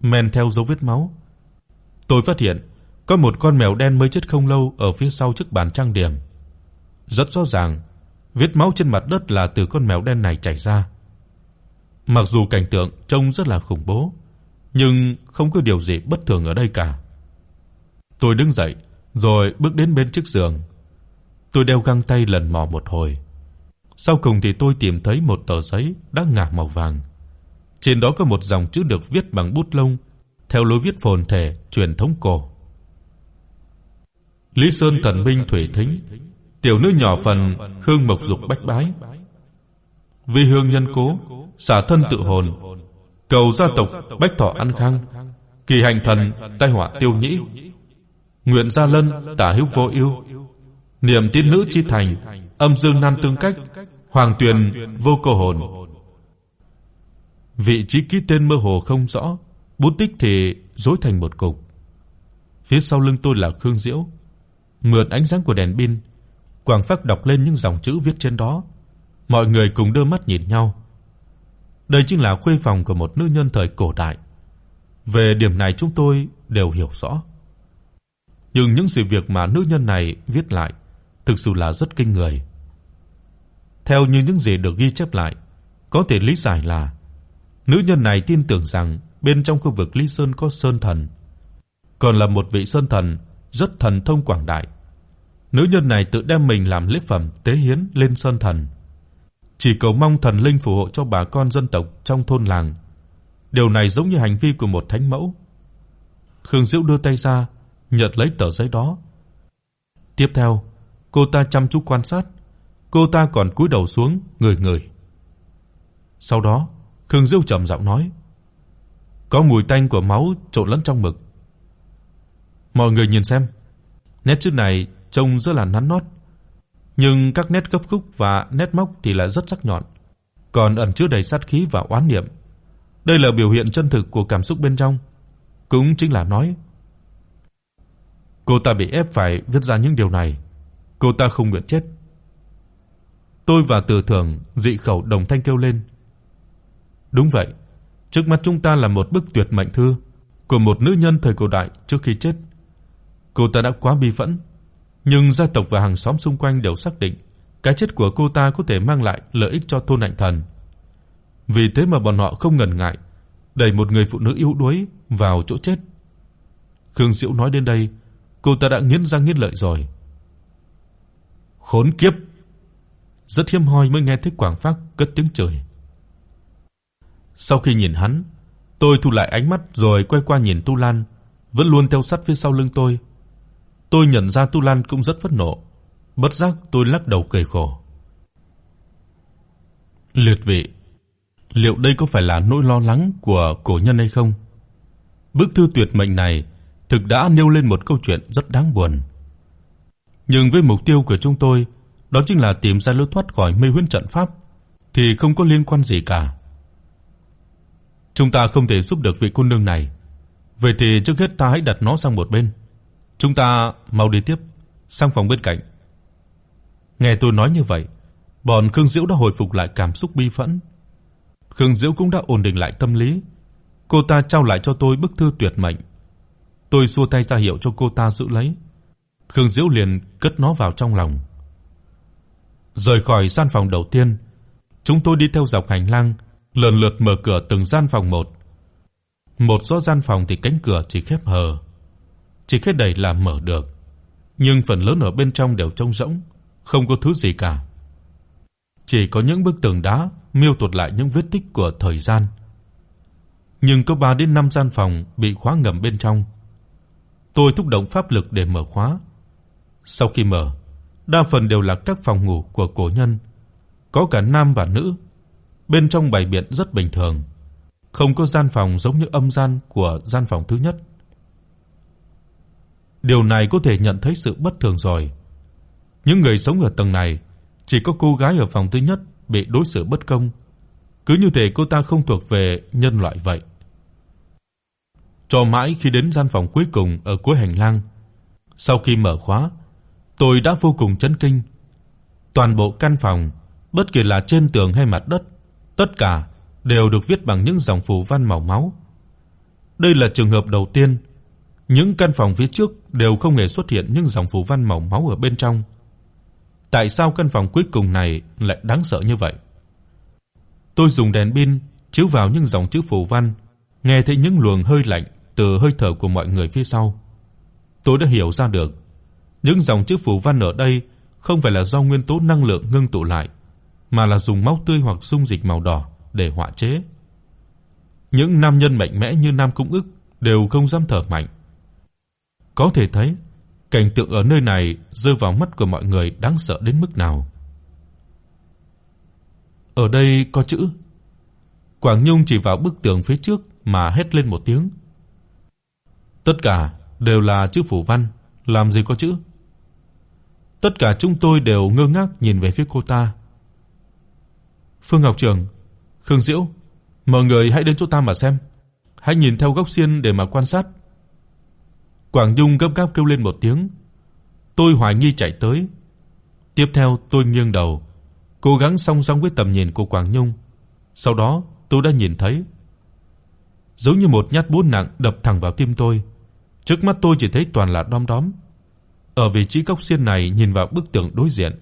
Men theo dấu vết máu, tôi phát hiện có một con mèo đen mới chết không lâu ở phía sau chiếc bàn trang điểm. Rất rõ ràng, vết máu trên mặt đất là từ con mèo đen này chảy ra. Mặc dù cảnh tượng trông rất là khủng bố, nhưng không có điều gì bất thường ở đây cả. Tôi đứng dậy, rồi bước đến bên chiếc giường. Tôi đeo găng tay lần mò một hồi. Sau cùng thì tôi tìm thấy một tờ giấy đã ngả màu vàng. Trên đó có một dòng chữ được viết bằng bút lông theo lối viết phồn thể truyền thống cổ. Lý Sơn Thần Minh Thủy Thính, tiểu nữ nhỏ phần hương mộc dục bách bái. Vì hương nhân cố, xả thân tự hồn, cầu gia tộc bách thọ an khang, kỳ hành thần tai họa tiêu nhĩ. Nguyện gia lân tả hữu vô ưu, niệm tín nữ chi thành, âm dương nan tương cách, hoàng tuyền vô cô hồn. Vị trí ký tên mơ hồ không rõ, bút tích thì rối thành một cục. Phía sau lưng tôi là Khương Diễu, mượn ánh sáng của đèn pin, quang phác đọc lên những dòng chữ viết trên đó. Mọi người cùng đưa mắt nhìn nhau. Đây chính là khuê phòng của một nữ nhân thời cổ đại. Về điểm này chúng tôi đều hiểu rõ. Nhưng những sự việc mà nữ nhân này viết lại thực sự là rất kinh người. Theo như những gì được ghi chép lại, có thể lý giải là nữ nhân này tin tưởng rằng bên trong khu vực Lý Sơn có sơn thần, còn là một vị sơn thần rất thần thông quảng đại. Nữ nhân này tự đem mình làm lễ phẩm tế hiến lên sơn thần, chỉ cầu mong thần linh phù hộ cho bà con dân tộc trong thôn làng. Điều này giống như hành vi của một thánh mẫu. Khương Diệu đưa tay ra, nhặt lấy tờ giấy đó. Tiếp theo, cô ta chăm chú quan sát, cô ta còn cúi đầu xuống ngửi ngửi. Sau đó, Khương Diệu trầm giọng nói: "Có mùi tanh của máu trộn lẫn trong mực." Mọi người nhìn xem, nét chữ này trông rất là nắn nót, nhưng các nét gấp khúc và nét móc thì lại rất sắc nhọn, còn ẩn chứa đầy sát khí và oán niệm. Đây là biểu hiện chân thực của cảm xúc bên trong, cũng chính là nói cô ta bị ép phải viết ra những điều này, cô ta không nguyện chết. Tôi và Từ Thường dị khẩu đồng thanh kêu lên. Đúng vậy, trước mắt chúng ta là một bức tuyệt mệnh thư của một nữ nhân thời cổ đại trước khi chết. Cô ta đã quá bi phẫn, nhưng gia tộc và hàng xóm xung quanh đều xác định cái chết của cô ta có thể mang lại lợi ích cho thôn Hạnh Thần. Vì thế mà bọn họ không ngần ngại đẩy một người phụ nữ yếu đuối vào chỗ chết. Khương Diệu nói đến đây, cô ta đã nghiến răng nghiến lợi rồi. Khốn kiếp. Rất hiếm hoi mới nghe thấy Quảng Phác cất tiếng chửi. Sau khi nhìn hắn, tôi thu lại ánh mắt rồi quay qua nhìn Tu Lan, vẫn luôn theo sát phía sau lưng tôi. Tôi nhận ra Tu Lan cũng rất phẫn nộ, bất giác tôi lắc đầu cười khổ. Liệt vị, liệu đây có phải là nỗi lo lắng của cổ nhân hay không? Bức thư tuyệt mệnh này thực đã nêu lên một câu chuyện rất đáng buồn. Nhưng với mục tiêu của chúng tôi, đó chính là tìm ra lối thoát khỏi mê huyễn trận pháp thì không có liên quan gì cả. Chúng ta không thể giúp được vị cô nương này. Vậy thì trước hết ta hãy đặt nó sang một bên. Chúng ta mau đi tiếp sang phòng bên cạnh. Nghe tôi nói như vậy, bọn Khương Diễu đã hồi phục lại cảm xúc bi phẫn. Khương Diễu cũng đã ổn định lại tâm lý. Cô ta trao lại cho tôi bức thư tuyệt mệnh. Tôi xua tay ra hiệu cho cô ta giữ lấy. Khương Diễu liền cất nó vào trong lòng. Rời khỏi gian phòng đầu tiên, chúng tôi đi theo dọc hành lang, lần lượt mở cửa từng gian phòng một. Một số gian phòng thì cánh cửa chỉ khép hờ, chỉ khép đẩy là mở được, nhưng phần lớn ở bên trong đều trống rỗng, không có thứ gì cả. Chỉ có những bức tường đá miêu tả lại những vết tích của thời gian. Nhưng có 3 đến 5 gian phòng bị khóa ngầm bên trong. Tôi thúc động pháp lực để mở khóa. Sau khi mở, đa phần đều là các phòng ngủ của cổ nhân. có cả nam và nữ. Bên trong bày biện rất bình thường, không có gian phòng giống như âm gian của gian phòng thứ nhất. Điều này có thể nhận thấy sự bất thường rồi. Những người sống ở tầng này, chỉ có cô gái ở phòng thứ nhất bị đối xử bất công, cứ như thể cô ta không thuộc về nhân loại vậy. Cho mãi khi đến gian phòng cuối cùng ở cuối hành lang, sau khi mở khóa, tôi đã vô cùng chấn kinh. Toàn bộ căn phòng, bất kể là trên tường hay mặt đất, tất cả đều được viết bằng những dòng phù văn màu máu. Đây là trường hợp đầu tiên, những căn phòng phía trước đều không hề xuất hiện những dòng phù văn màu máu ở bên trong. Tại sao căn phòng cuối cùng này lại đáng sợ như vậy? Tôi dùng đèn pin chiếu vào những dòng chữ phù văn, nghe thấy những luồng hơi lạnh từ hơi thở của mọi người phía sau. Tôi đã hiểu ra được, những dòng chữ phù văn ở đây không phải là do nguyên tố năng lượng ngưng tụ lại, mà là dùng máu tươi hoặc dung dịch màu đỏ để họa chế. Những nam nhân mạnh mẽ như Nam Cung ức đều không dám thở mạnh. Có thể thấy, cảnh tượng ở nơi này rơi vào mắt của mọi người đáng sợ đến mức nào. Ở đây có chữ. Quảng Nhung chỉ vào bức tường phía trước mà hét lên một tiếng. Tất cả đều là chữ phù văn, làm gì có chữ. Tất cả chúng tôi đều ngơ ngác nhìn về phía cô ta. Phương Ngọc Trường, Khương Diễu, mọi người hãy đến chỗ ta mà xem. Hãy nhìn theo góc xiên để mà quan sát. Quảng Dung gấp gáp kêu lên một tiếng. Tôi hoài nghi chạy tới. Tiếp theo tôi nghiêng đầu, cố gắng song song với tầm nhìn của Quảng Nhung. Sau đó, tôi đã nhìn thấy giống như một nhát búa nặng đập thẳng vào tim tôi. Trước mắt tôi chỉ thấy toàn là đom đóm. Ở vị trí góc xiên này nhìn vào bức tường đối diện,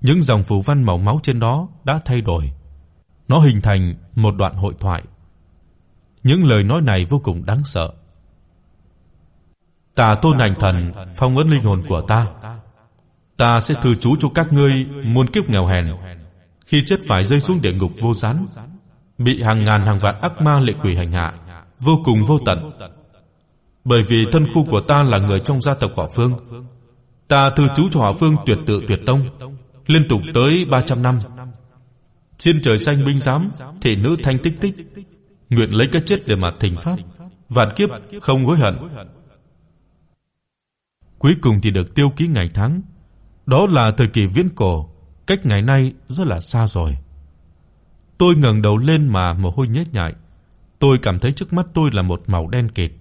những dòng phù văn màu máu trên đó đã thay đổi. Nó hình thành một đoạn hội thoại. Những lời nói này vô cùng đáng sợ. Ta tôn hành thần phong ấn linh hồn của ta. Ta sẽ thư chú cho các ngươi muôn kiếp nghèo hèn, khi chết phải rơi xuống địa ngục vô gián, bị hàng ngàn hàng vạn ác ma lệ quỷ hành hạ, vô cùng vô tận. Bởi vì thân khu của ta là người trong gia tộc họ Phương, ta thư chú cho họ Phương tuyệt tự tuyệt tông, liên tục tới 300 năm. Trên trời xanh binh giám, thể nữ thanh tích tích, nguyện lấy cái chết để mà thỉnh pháp, vạn kiếp không hối hận. Cuối cùng thì được tiêu ký ngày tháng. Đó là thời kỳ viễn cổ, cách ngày nay rất là xa rồi. Tôi ngẩng đầu lên mà mồ hôi nhễ nhại. Tôi cảm thấy trước mắt tôi là một màu đen kịt.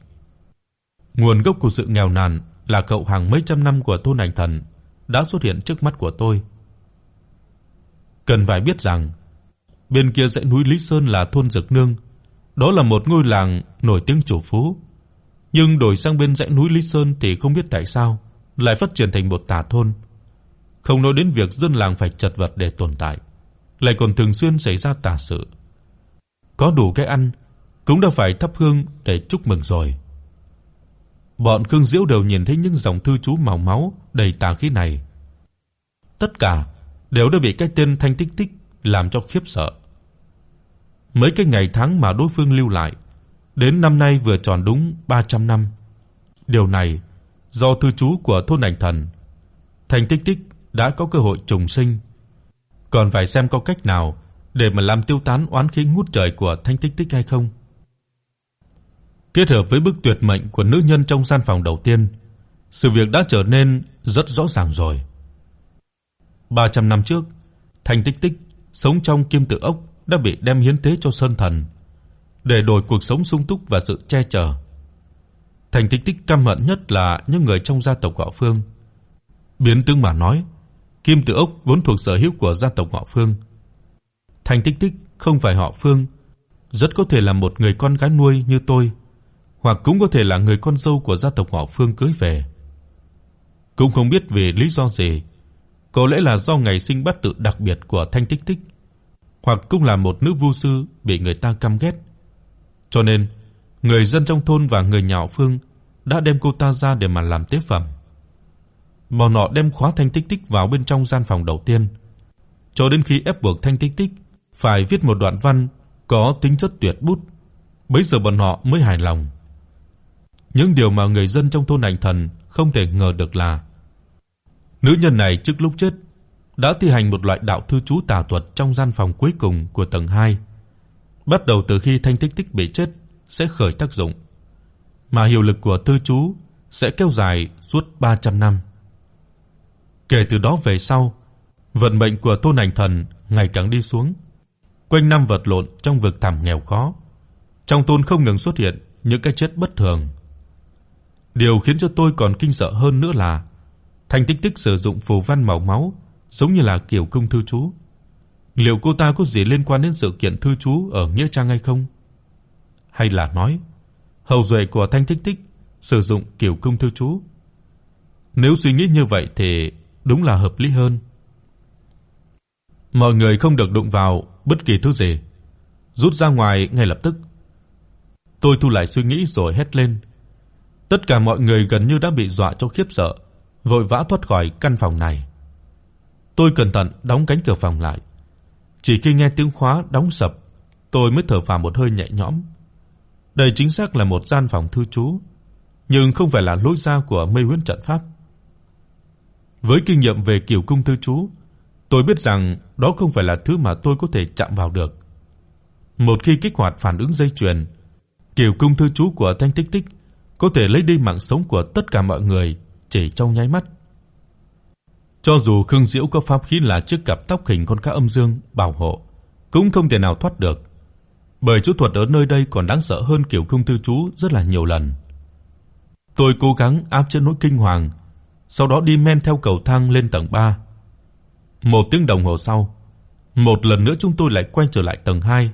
Nguồn gốc của sự nghèo nàn là cậu hàng mấy trăm năm của thôn Ảnh Thần đã xuất hiện trước mắt của tôi. Cần phải biết rằng, bên kia dãy núi Lý Sơn là thôn Dực Nương, đó là một ngôi làng nổi tiếng chủ phú. Nhưng đổi sang bên dãy núi Lý Sơn thì không biết tại sao lại phát triển thành một tà thôn. Không nói đến việc dân làng phải chật vật để tồn tại, lại còn thường xuyên xảy ra tà sự. Có đủ cái ăn cũng đã phải thắp hương để chúc mừng rồi. Bọn Khương Diễu đều nhìn thấy những dòng thư chú màu máu đầy tà khí này. Tất cả đều đã bị cái tên Thanh Tích Tích làm cho khiếp sợ. Mấy cái ngày tháng mà đối phương lưu lại, đến năm nay vừa tròn đúng 300 năm. Điều này do thư chú của thôn Ảnh Thần, Thanh Tích Tích đã có cơ hội trùng sinh. Còn phải xem có cách nào để mà làm tiêu tán oán khí ngút trời của Thanh Tích Tích hay không. Kết hợp với bức tuyệt mệnh của nữ nhân trong gian phòng đầu tiên, sự việc đã trở nên rất rõ ràng rồi. 300 năm trước, Thành Tích Tích sống trong kim tự ốc đã bị đem hiến tế cho sơn thần để đổi cuộc sống sung túc và sự che chở. Thành Tích Tích căm hận nhất là những người trong gia tộc họ Phương. Biến tướng mà nói, kim Tử ốc vốn thuộc sở hữu của gia tộc họ Phương. Thành Tích Tích không phải họ Phương, rất có thể là một người con gái nuôi như tôi, hoặc cũng có thể là người con dâu của gia tộc họ Phương cưới về. Cũng không biết vì lý do gì, có lẽ là do ngày sinh bất tự đặc biệt của Thanh Tích Tích, hoặc cũng là một nữ vu sư bị người ta căm ghét. Cho nên, người dân trong thôn và người nhà Phương đã đem cô ta ra để mà làm tế phẩm. Bọn họ đem khóa Thanh Tích Tích vào bên trong gian phòng đầu tiên, cho đến khi ép buộc Thanh Tích Tích phải viết một đoạn văn có tính chất tuyệt bút, bấy giờ bọn họ mới hài lòng. Những điều mà người dân trong thôn Ảnh Thần không thể ngờ được là nữ nhân này trước lúc chết đã thi hành một loại đạo thư chú tà thuật trong gian phòng cuối cùng của tầng 2. Bắt đầu từ khi Thanh Tích Tích bị chết sẽ khởi tác dụng, mà hiệu lực của tư chú sẽ kéo dài suốt 300 năm. Kể từ đó về sau, vận mệnh của Tôn Ảnh Thần ngày càng đi xuống, quanh năm vật lộn trong vực thẳm nghèo khó. Trong Tôn không ngừng xuất hiện những cái chết bất thường. Điều khiến cho tôi còn kinh sợ hơn nữa là Thanh Tích Tích sử dụng phù văn màu máu giống như là kiểu công thư chú. Liệu cô ta có gì liên quan đến sự kiện thư chú ở nghĩa trang hay không? Hay là nói hậu duệ của Thanh Tích Tích sử dụng kiểu công thư chú? Nếu suy nghĩ như vậy thì đúng là hợp lý hơn. Mọi người không được đụng vào bất kỳ thứ gì, rút ra ngoài ngay lập tức. Tôi thu lại suy nghĩ rồi hét lên. Tất cả mọi người gần như đã bị dọa cho khiếp sợ, vội vã thoát khỏi căn phòng này. Tôi cẩn thận đóng cánh cửa phòng lại. Chỉ khi nghe tiếng khóa đóng sập, tôi mới thở phào một hơi nhẹ nhõm. Đây chính xác là một gian phòng thư trú, nhưng không phải là lối ra của Mây Huyễn trận pháp. Với kinh nghiệm về kiểu cung thư trú, tôi biết rằng đó không phải là thứ mà tôi có thể chạm vào được. Một khi kích hoạt phản ứng dây chuyền, kiểu cung thư trú của Thanh Tích Tích có thể lấy đi mạng sống của tất cả mọi người chỉ trong nháy mắt. Cho dù Khương Diễu có pháp khí là chiếc cặp tóc hình con cá âm dương bảo hộ, cũng không thể nào thoát được. Bởi chú thuật ở nơi đây còn đáng sợ hơn kiểu công tư chú rất là nhiều lần. Tôi cố gắng áp chế nỗi kinh hoàng, sau đó đi men theo cầu thang lên tầng 3. Một tiếng đồng hồ sau, một lần nữa chúng tôi lại quay trở lại tầng 2.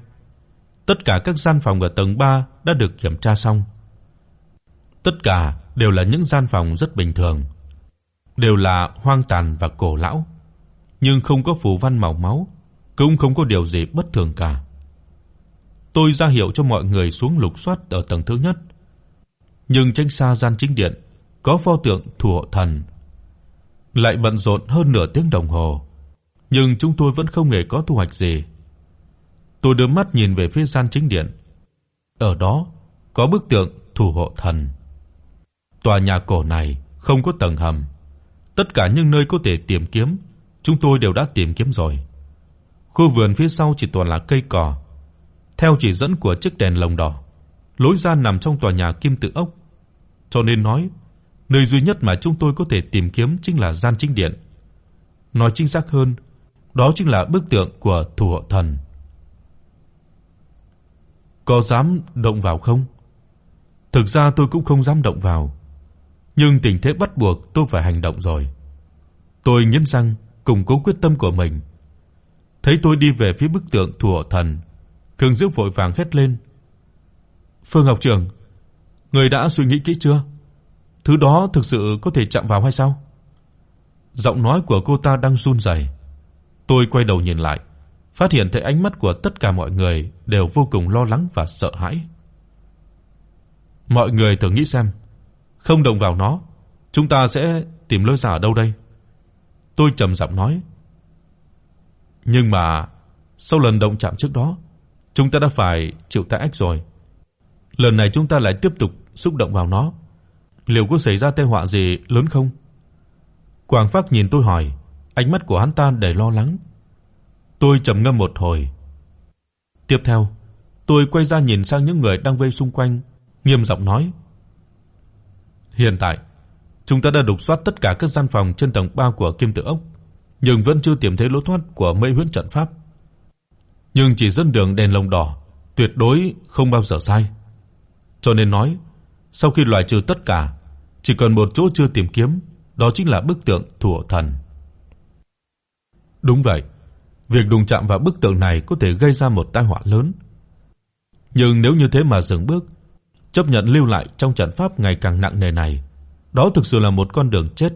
Tất cả các gian phòng ở tầng 3 đã được kiểm tra xong. Tất cả đều là những gian phòng rất bình thường đều là hoang tàn và cổ lão, nhưng không có phù văn màu máu, cũng không có điều gì bất thường cả. Tôi ra hiệu cho mọi người xuống lục soát ở tầng thứ nhất. Nhưng tránh xa gian chính điện có pho tượng thủ hộ thần. Lại bận rộn hơn nửa tiếng đồng hồ, nhưng chúng tôi vẫn không hề có thu hoạch gì. Tôi đưa mắt nhìn về phía gian chính điện. Ở đó có bức tượng thủ hộ thần. Tòa nhà cổ này không có tầng hầm, Tất cả những nơi có thể tìm kiếm, chúng tôi đều đã tìm kiếm rồi. Khu vườn phía sau chỉ toàn là cây cỏ. Theo chỉ dẫn của chiếc đèn lồng đỏ, lối ra nằm trong tòa nhà kim tự ốc. Cho nên nói, nơi duy nhất mà chúng tôi có thể tìm kiếm chính là gian chính điện. Nói chính xác hơn, đó chính là bức tượng của thủ hộ thần. Có dám động vào không? Thực ra tôi cũng không dám động vào nhưng tình thế bắt buộc tôi phải hành động rồi. Tôi nghiến răng, củng cố quyết tâm của mình. Thấy tôi đi về phía bức tượng thủ thần, Khương Diễu vội vàng hét lên: "Phương học trưởng, người đã suy nghĩ kỹ chưa? Thứ đó thực sự có thể chạm vào hay sao?" Giọng nói của cô ta đang run rẩy. Tôi quay đầu nhìn lại, phát hiện thấy ánh mắt của tất cả mọi người đều vô cùng lo lắng và sợ hãi. Mọi người thử nghĩ xem, không động vào nó, chúng ta sẽ tìm lối ra ở đâu đây?" Tôi trầm giọng nói. Nhưng mà sau lần động chạm trước đó, chúng ta đã phải chịu tai ách rồi. Lần này chúng ta lại tiếp tục xúc động vào nó, liệu có xảy ra tai họa gì lớn không? Quảng Phác nhìn tôi hỏi, ánh mắt của hắn ta đầy lo lắng. Tôi trầm ngâm một hồi. Tiếp theo, tôi quay ra nhìn sang những người đang vây xung quanh, nghiêm giọng nói: Hiện tại, chúng ta đã lục soát tất cả các gian phòng trên tầng 3 của Kim Tự Ốc, nhưng vẫn chưa tìm thấy lối thoát của Mây Huyễn trận pháp. Nhưng chỉ dẫn đường đèn lồng đỏ tuyệt đối không bao giờ sai. Cho nên nói, sau khi loại trừ tất cả, chỉ cần một chỗ chưa tìm kiếm, đó chính là bức tượng Thủ Thần. Đúng vậy, việc đụng chạm vào bức tượng này có thể gây ra một tai họa lớn. Nhưng nếu như thế mà dừng bước, chấp nhận lưu lại trong trận pháp ngày càng nặng nề này, đó thực sự là một con đường chết.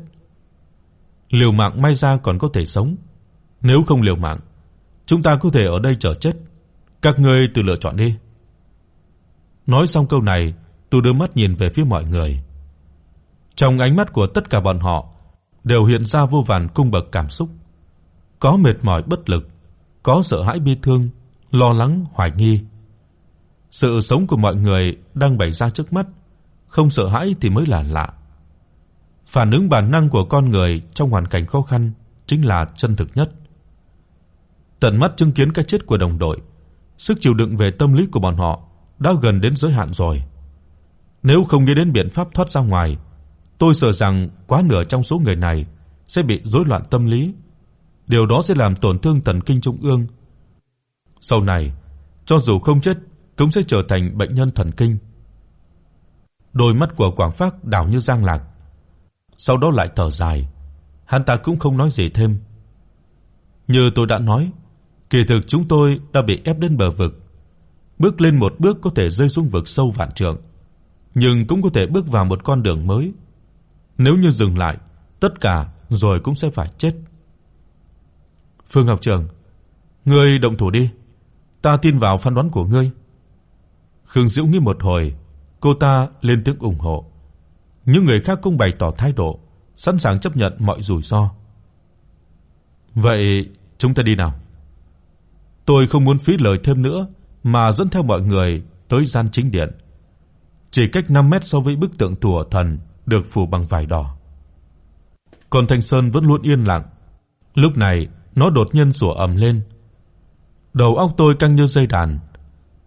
Liều mạng may ra còn có thể sống, nếu không liều mạng, chúng ta có thể ở đây chờ chết. Các ngươi tự lựa chọn đi." Nói xong câu này, tôi đưa mắt nhìn về phía mọi người. Trong ánh mắt của tất cả bọn họ đều hiện ra vô vàn cung bậc cảm xúc, có mệt mỏi bất lực, có sợ hãi bi thương, lo lắng hoài nghi sự sống của mọi người đang bày ra trước mắt, không sợ hãi thì mới là lạ. Phản ứng bản năng của con người trong hoàn cảnh khó khăn chính là chân thực nhất. Tận mắt chứng kiến cái chết của đồng đội, sức chịu đựng về tâm lý của bọn họ đã gần đến giới hạn rồi. Nếu không nghĩ đến biện pháp thoát ra ngoài, tôi sợ rằng quá nửa trong số người này sẽ bị rối loạn tâm lý. Điều đó sẽ làm tổn thương thần kinh trung ương. Sau này, cho dù không chết cũng sẽ trở thành bệnh nhân thần kinh. Đôi mắt của Quảng Phác đảo như giang lạc. Sau đó lại thở dài, hắn ta cũng không nói gì thêm. Như tôi đã nói, kỳ thực chúng tôi đã bị ép đến bờ vực. Bước lên một bước có thể rơi xuống vực sâu vạn trượng, nhưng cũng có thể bước vào một con đường mới. Nếu như dừng lại, tất cả rồi cũng sẽ phải chết. Phương học trưởng, ngươi động thủ đi. Ta tin vào phán đoán của ngươi. Khương Diễu nghĩ một hồi, cô ta lên tiếng ủng hộ. Những người khác cũng bày tỏ thái độ, sẵn sàng chấp nhận mọi rủi ro. Vậy chúng ta đi nào. Tôi không muốn phí lời thêm nữa mà dẫn theo mọi người tới gian chính điện. Chỉ cách 5 mét so với bức tượng thủa thần được phủ bằng vải đỏ. Còn Thanh Sơn vẫn luôn yên lặng. Lúc này, nó đột nhiên sủa ầm lên. Đầu óc tôi căng như dây đàn,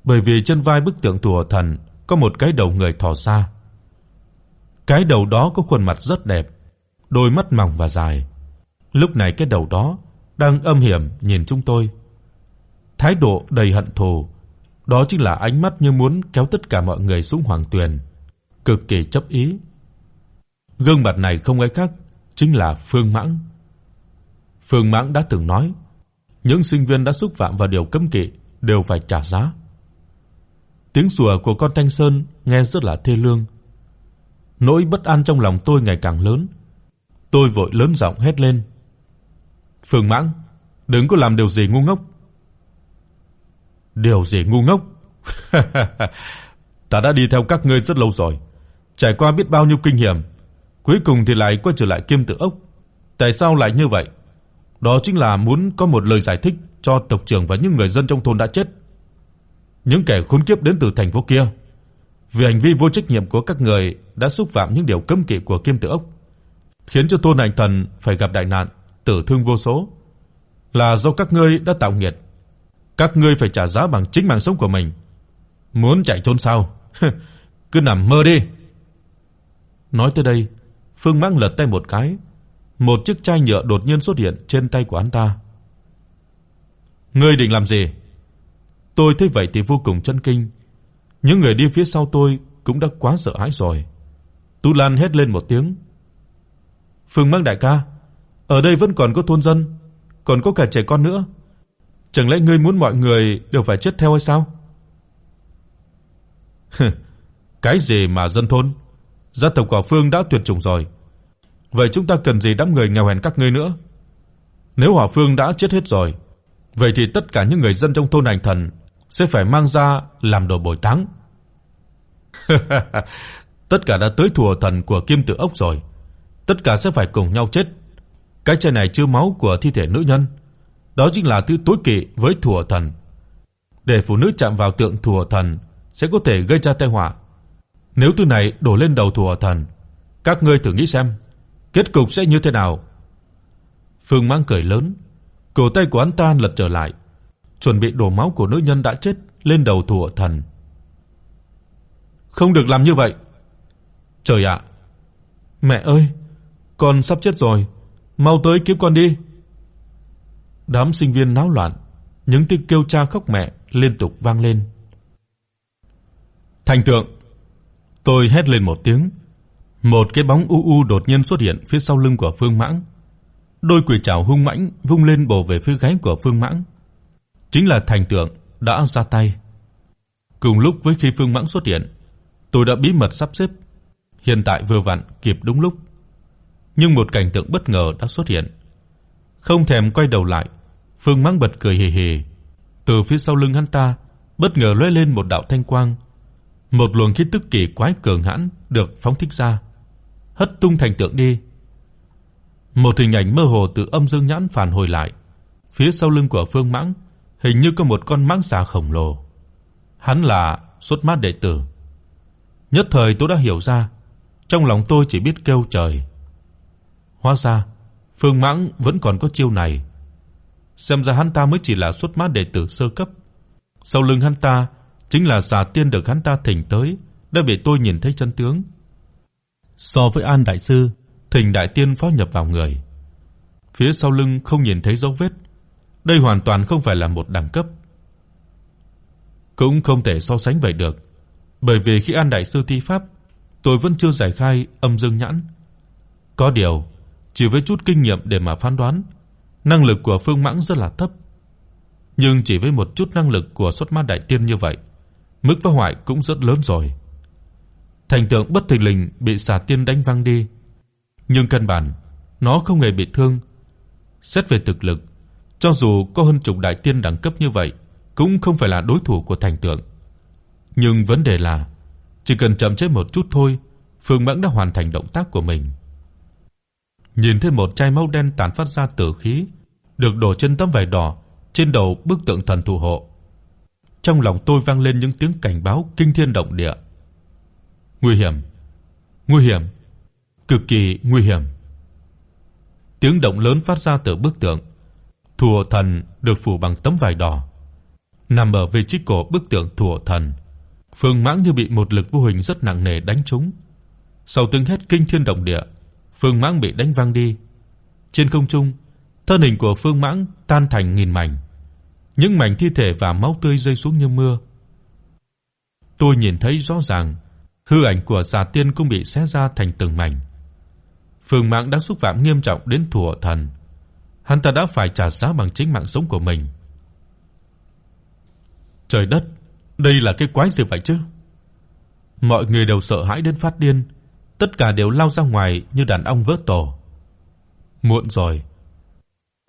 bởi vì trên vai bức tượng thủa thần có một cái đầu người thò ra. Cái đầu đó có khuôn mặt rất đẹp, đôi mắt mỏng và dài. Lúc này cái đầu đó đang âm hiểm nhìn chúng tôi. Thái độ đầy hận thù, đó chính là ánh mắt như muốn kéo tất cả mọi người xuống hoàng tuyền, cực kỳ chấp ý. Gương mặt này không ai khác chính là Phương Mãng. Phương Mãng đã từng nói, những sinh viên đã xúc phạm vào điều cấm kỵ đều phải trả giá. Tiếng sủa của con Thanh Sơn nghe rất là thê lương. Nỗi bất an trong lòng tôi ngày càng lớn. Tôi vội lớn giọng hét lên. "Phương Mãng, đừng có làm điều gì ngu ngốc." "Điều gì ngu ngốc?" "Ta đã đi theo các ngươi rất lâu rồi, trải qua biết bao nhiêu kinh hiểm, cuối cùng thì lại quay trở lại Kim Tự Ốc. Tại sao lại như vậy?" Đó chính là muốn có một lời giải thích cho tộc trưởng và những người dân trong thôn đã chết. Những kẻ khốn kiếp đến từ thành phố kia, vì hành vi vô trách nhiệm của các người đã xúc phạm những điều cấm kỵ của Kim tử Ốc, khiến cho Tôn Hành Thần phải gặp đại nạn, tử thương vô số, là do các ngươi đã tạo nghiệt. Các ngươi phải trả giá bằng chính mạng sống của mình. Muốn chạy trốn sao? Cứ nằm mơ đi. Nói tới đây, Phương Mãng lật tay một cái, một chiếc chai nhựa đột nhiên xuất hiện trên tay của hắn ta. "Ngươi định làm gì?" Tôi thấy vậy thì vô cùng chấn kinh. Những người đi phía sau tôi cũng đã quá sợ hãi rồi. Tu Lan hét lên một tiếng. "Phương Mãng đại ca, ở đây vẫn còn có thôn dân, còn có cả trẻ con nữa. Chẳng lẽ ngươi muốn mọi người đều phải chết theo hay sao?" Cái gì mà dân thôn? Gia tộc của Phương đã tuyệt chủng rồi. Vậy chúng ta cần gì đám người nghèo hèn các ngươi nữa? Nếu Hỏa Phương đã chết hết rồi, vậy thì tất cả những người dân trong thôn Hành Thần sẽ phải mang ra làm đồ bồi táng. tất cả đã tới thùa thần của Kim Tự Ốc rồi, tất cả sẽ phải cùng nhau chết. Cái chai này chứa máu của thi thể nữ nhân, đó chính là thứ tối kỵ với thùa thần. Để phụ nữ chạm vào tượng thùa thần sẽ có thể gây ra tai họa. Nếu thứ này đổ lên đầu thùa thần, các ngươi thử nghĩ xem, kết cục sẽ như thế nào? Phương Mãng cười lớn, cổ tay của hắn ta lật trở lại, chuẩn bị đổ máu của nữ nhân đã chết lên đầu thủ thần. Không được làm như vậy. Trời ạ. Mẹ ơi, con sắp chết rồi, mau tới cứu con đi. Đám sinh viên náo loạn, những tiếng kêu cha khóc mẹ liên tục vang lên. Thành tượng, tôi hét lên một tiếng, một cái bóng u u đột nhiên xuất hiện phía sau lưng của Phương Mãng. Đôi quỷ trảo hung mãnh vung lên bổ về phía gáy của Phương Mãng. Chính là Thành Tượng đã ra tay. Cùng lúc với khi Phương Mãng xuất hiện, tôi đã bí mật sắp xếp, hiện tại vừa vặn kịp đúng lúc. Nhưng một cảnh tượng bất ngờ đã xuất hiện. Không thèm quay đầu lại, Phương Mãng bật cười hì hì. Từ phía sau lưng hắn ta, bất ngờ lóe lên một đạo thanh quang, một luồng khí tức kỳ quái cường hãn được phóng thích ra hất tung thành tượng đi. Một hình ảnh mơ hồ từ âm dương nhãn phản hồi lại. Phía sau lưng của Phương Mãng hình như có một con mãng xà khổng lồ. Hắn là xuất mát đệ tử. Nhất thời tôi đã hiểu ra, trong lòng tôi chỉ biết kêu trời. Hóa ra, Phương Mãng vẫn còn có chiêu này. Xem ra hắn ta mới chỉ là xuất mát đệ tử sơ cấp. Sau lưng hắn ta chính là xà tiên được hắn ta thỉnh tới, đã bị tôi nhìn thấy chân tướng. So với An đại sư, Thỉnh đại tiên phó nhập vào người. Phía sau lưng không nhìn thấy dấu vết, đây hoàn toàn không phải là một đẳng cấp. Cũng không thể so sánh vậy được, bởi vì khi An đại sư thi pháp, tôi vẫn chưa giải khai âm dương nhãn. Có điều, chỉ với chút kinh nghiệm để mà phán đoán, năng lực của Phương Mãng rất là thấp. Nhưng chỉ với một chút năng lực của xuất ma đại tiên như vậy, mức phá hoại cũng rất lớn rồi. Thành tượng bất thình lình bị xà tiên đánh văng đi, nhưng căn bản nó không hề bị thương. Xét về thực lực, cho dù có hơn chục đại tiên đẳng cấp như vậy, cũng không phải là đối thủ của Thành Tượng. Nhưng vấn đề là chỉ cần chậm chế một chút thôi, Phương Mãng đã hoàn thành động tác của mình. Nhìn thấy một chai máu đen tản phát ra tử khí, được đổ trên tấm vải đỏ trên đầu bức tượng thần thủ hộ. Trong lòng tôi vang lên những tiếng cảnh báo kinh thiên động địa. Nguy hiểm, nguy hiểm, cực kỳ nguy hiểm. Tiếng động lớn phát ra từ bức tượng. Thùa thần được phủ bằng tấm vải đỏ, nằm ở vị trí cổ bức tượng Thùa thần. Phương Mãng như bị một lực vô hình rất nặng nề đánh trúng. Sau tiếng hét kinh thiên động địa, Phương Mãng bị đánh văng đi. Trên không trung, thân hình của Phương Mãng tan thành nghìn mảnh. Những mảnh thi thể và máu tươi rơi xuống như mưa. Tôi nhìn thấy rõ ràng, hư ảnh của Già Tiên cũng bị xé ra thành từng mảnh. Phương Mãng đã xúc phạm nghiêm trọng đến Thủ Thần. Hắn ta đã phải trả giá bằng chính mạng sống của mình. Trời đất, đây là cái quái gì vậy chứ? Mọi người đều sợ hãi đến phát điên, tất cả đều lao ra ngoài như đàn ong vỡ tổ. Muộn rồi.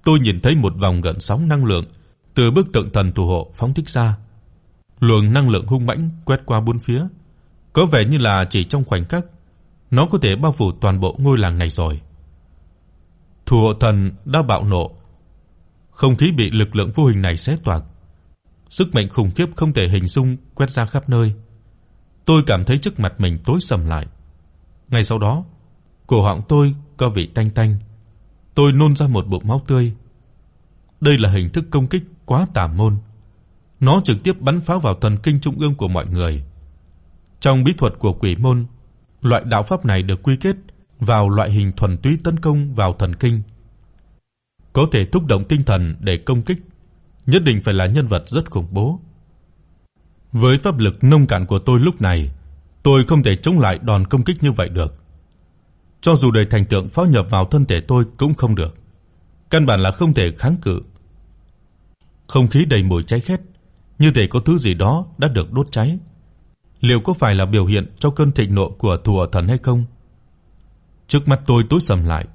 Tôi nhìn thấy một vòng gợn sóng năng lượng từ bức tượng thần thủ hộ phóng thích ra. Luồng năng lượng hung mãnh quét qua bốn phía, có vẻ như là chỉ trong khoảnh khắc nó có thể bao phủ toàn bộ ngôi làng này rồi. Thủ hộ thần đã bạo nộ, không khí bị lực lượng vô hình này xé toạc. Sức mạnh khủng khiếp không thể hình dung quét ra khắp nơi. Tôi cảm thấy trước mặt mình tối sầm lại. Ngay sau đó, cổ họng tôi có vị tanh tanh. Tôi nôn ra một bụng máu tươi. Đây là hình thức công kích quá tà môn. Nó trực tiếp bắn phá vào thần kinh trung ương của mọi người. Trong bí thuật của quỷ môn Loại đạo pháp này được quy kết vào loại hình thuần túy tấn công vào thần kinh. Có thể thúc động tinh thần để công kích, nhất định phải là nhân vật rất khủng bố. Với pháp lực nông cạn của tôi lúc này, tôi không thể chống lại đòn công kích như vậy được. Cho dù đời thành tượng pháo nhập vào thân thể tôi cũng không được. Căn bản là không thể kháng cự. Không khí đầy mùi cháy khét, như thể có thứ gì đó đã được đốt cháy liệu có phải là biểu hiện cho cơn thịnh nộ của Thù Thần hay không? Trước mắt tôi tối sầm lại.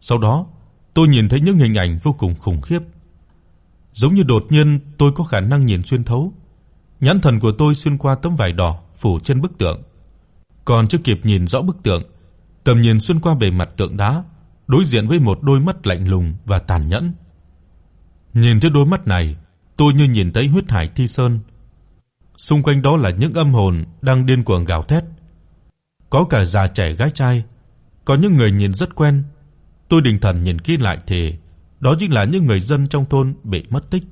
Sau đó, tôi nhìn thấy những hình ảnh vô cùng khủng khiếp. Giống như đột nhiên tôi có khả năng nhìn xuyên thấu. Nhãn thần của tôi xuyên qua tấm vải đỏ phủ trên bức tượng. Còn chưa kịp nhìn rõ bức tượng, tầm nhìn xuyên qua bề mặt tượng đá, đối diện với một đôi mắt lạnh lùng và tàn nhẫn. Nhìn thấy đôi mắt này, tôi như nhìn thấy huyết hải thi sơn, Xung quanh đó là những âm hồn đang điên cuồng gào thét. Có cả già trẻ gái trai, có những người nhìn rất quen. Tôi định thần nhìn kỹ lại thì đó chính là những người dân trong thôn bị mất tích.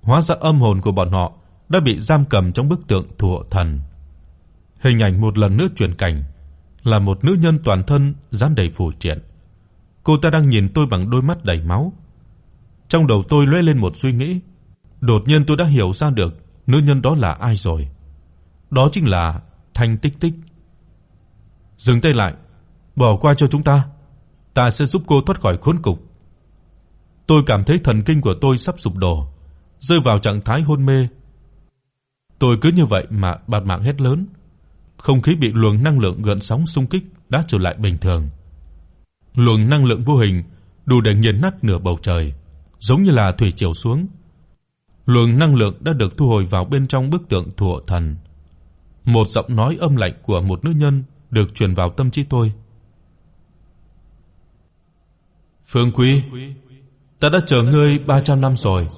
Hóa ra âm hồn của bọn họ đã bị giam cầm trong bức tượng thủ hộ thần. Hình ảnh một lần nữa chuyển cảnh là một nữ nhân toàn thân dán đầy phù triện. Cô ta đang nhìn tôi bằng đôi mắt đầy máu. Trong đầu tôi lóe lên một suy nghĩ, đột nhiên tôi đã hiểu ra được nữ nhân đó là ai rồi. Đó chính là Thanh Tích Tích. Dừng tay lại, bỏ qua cho chúng ta, ta sẽ giúp cô thoát khỏi khốn cục. Tôi cảm thấy thần kinh của tôi sắp sụp đổ, rơi vào trạng thái hôn mê. Tôi cứ như vậy mà bạt mạng hét lớn. Không khí bị luồng năng lượng gợn sóng xung kích đã trở lại bình thường. Luồng năng lượng vô hình đủ để nghiền nát nửa bầu trời, giống như là thủy triều xuống, luồng năng lượng đã được thu hồi vào bên trong bức tượng thủ thần. Một giọng nói âm lạnh của một nữ nhân được truyền vào tâm trí tôi. Phương Quý, ta đã chờ ngươi 300 năm rồi.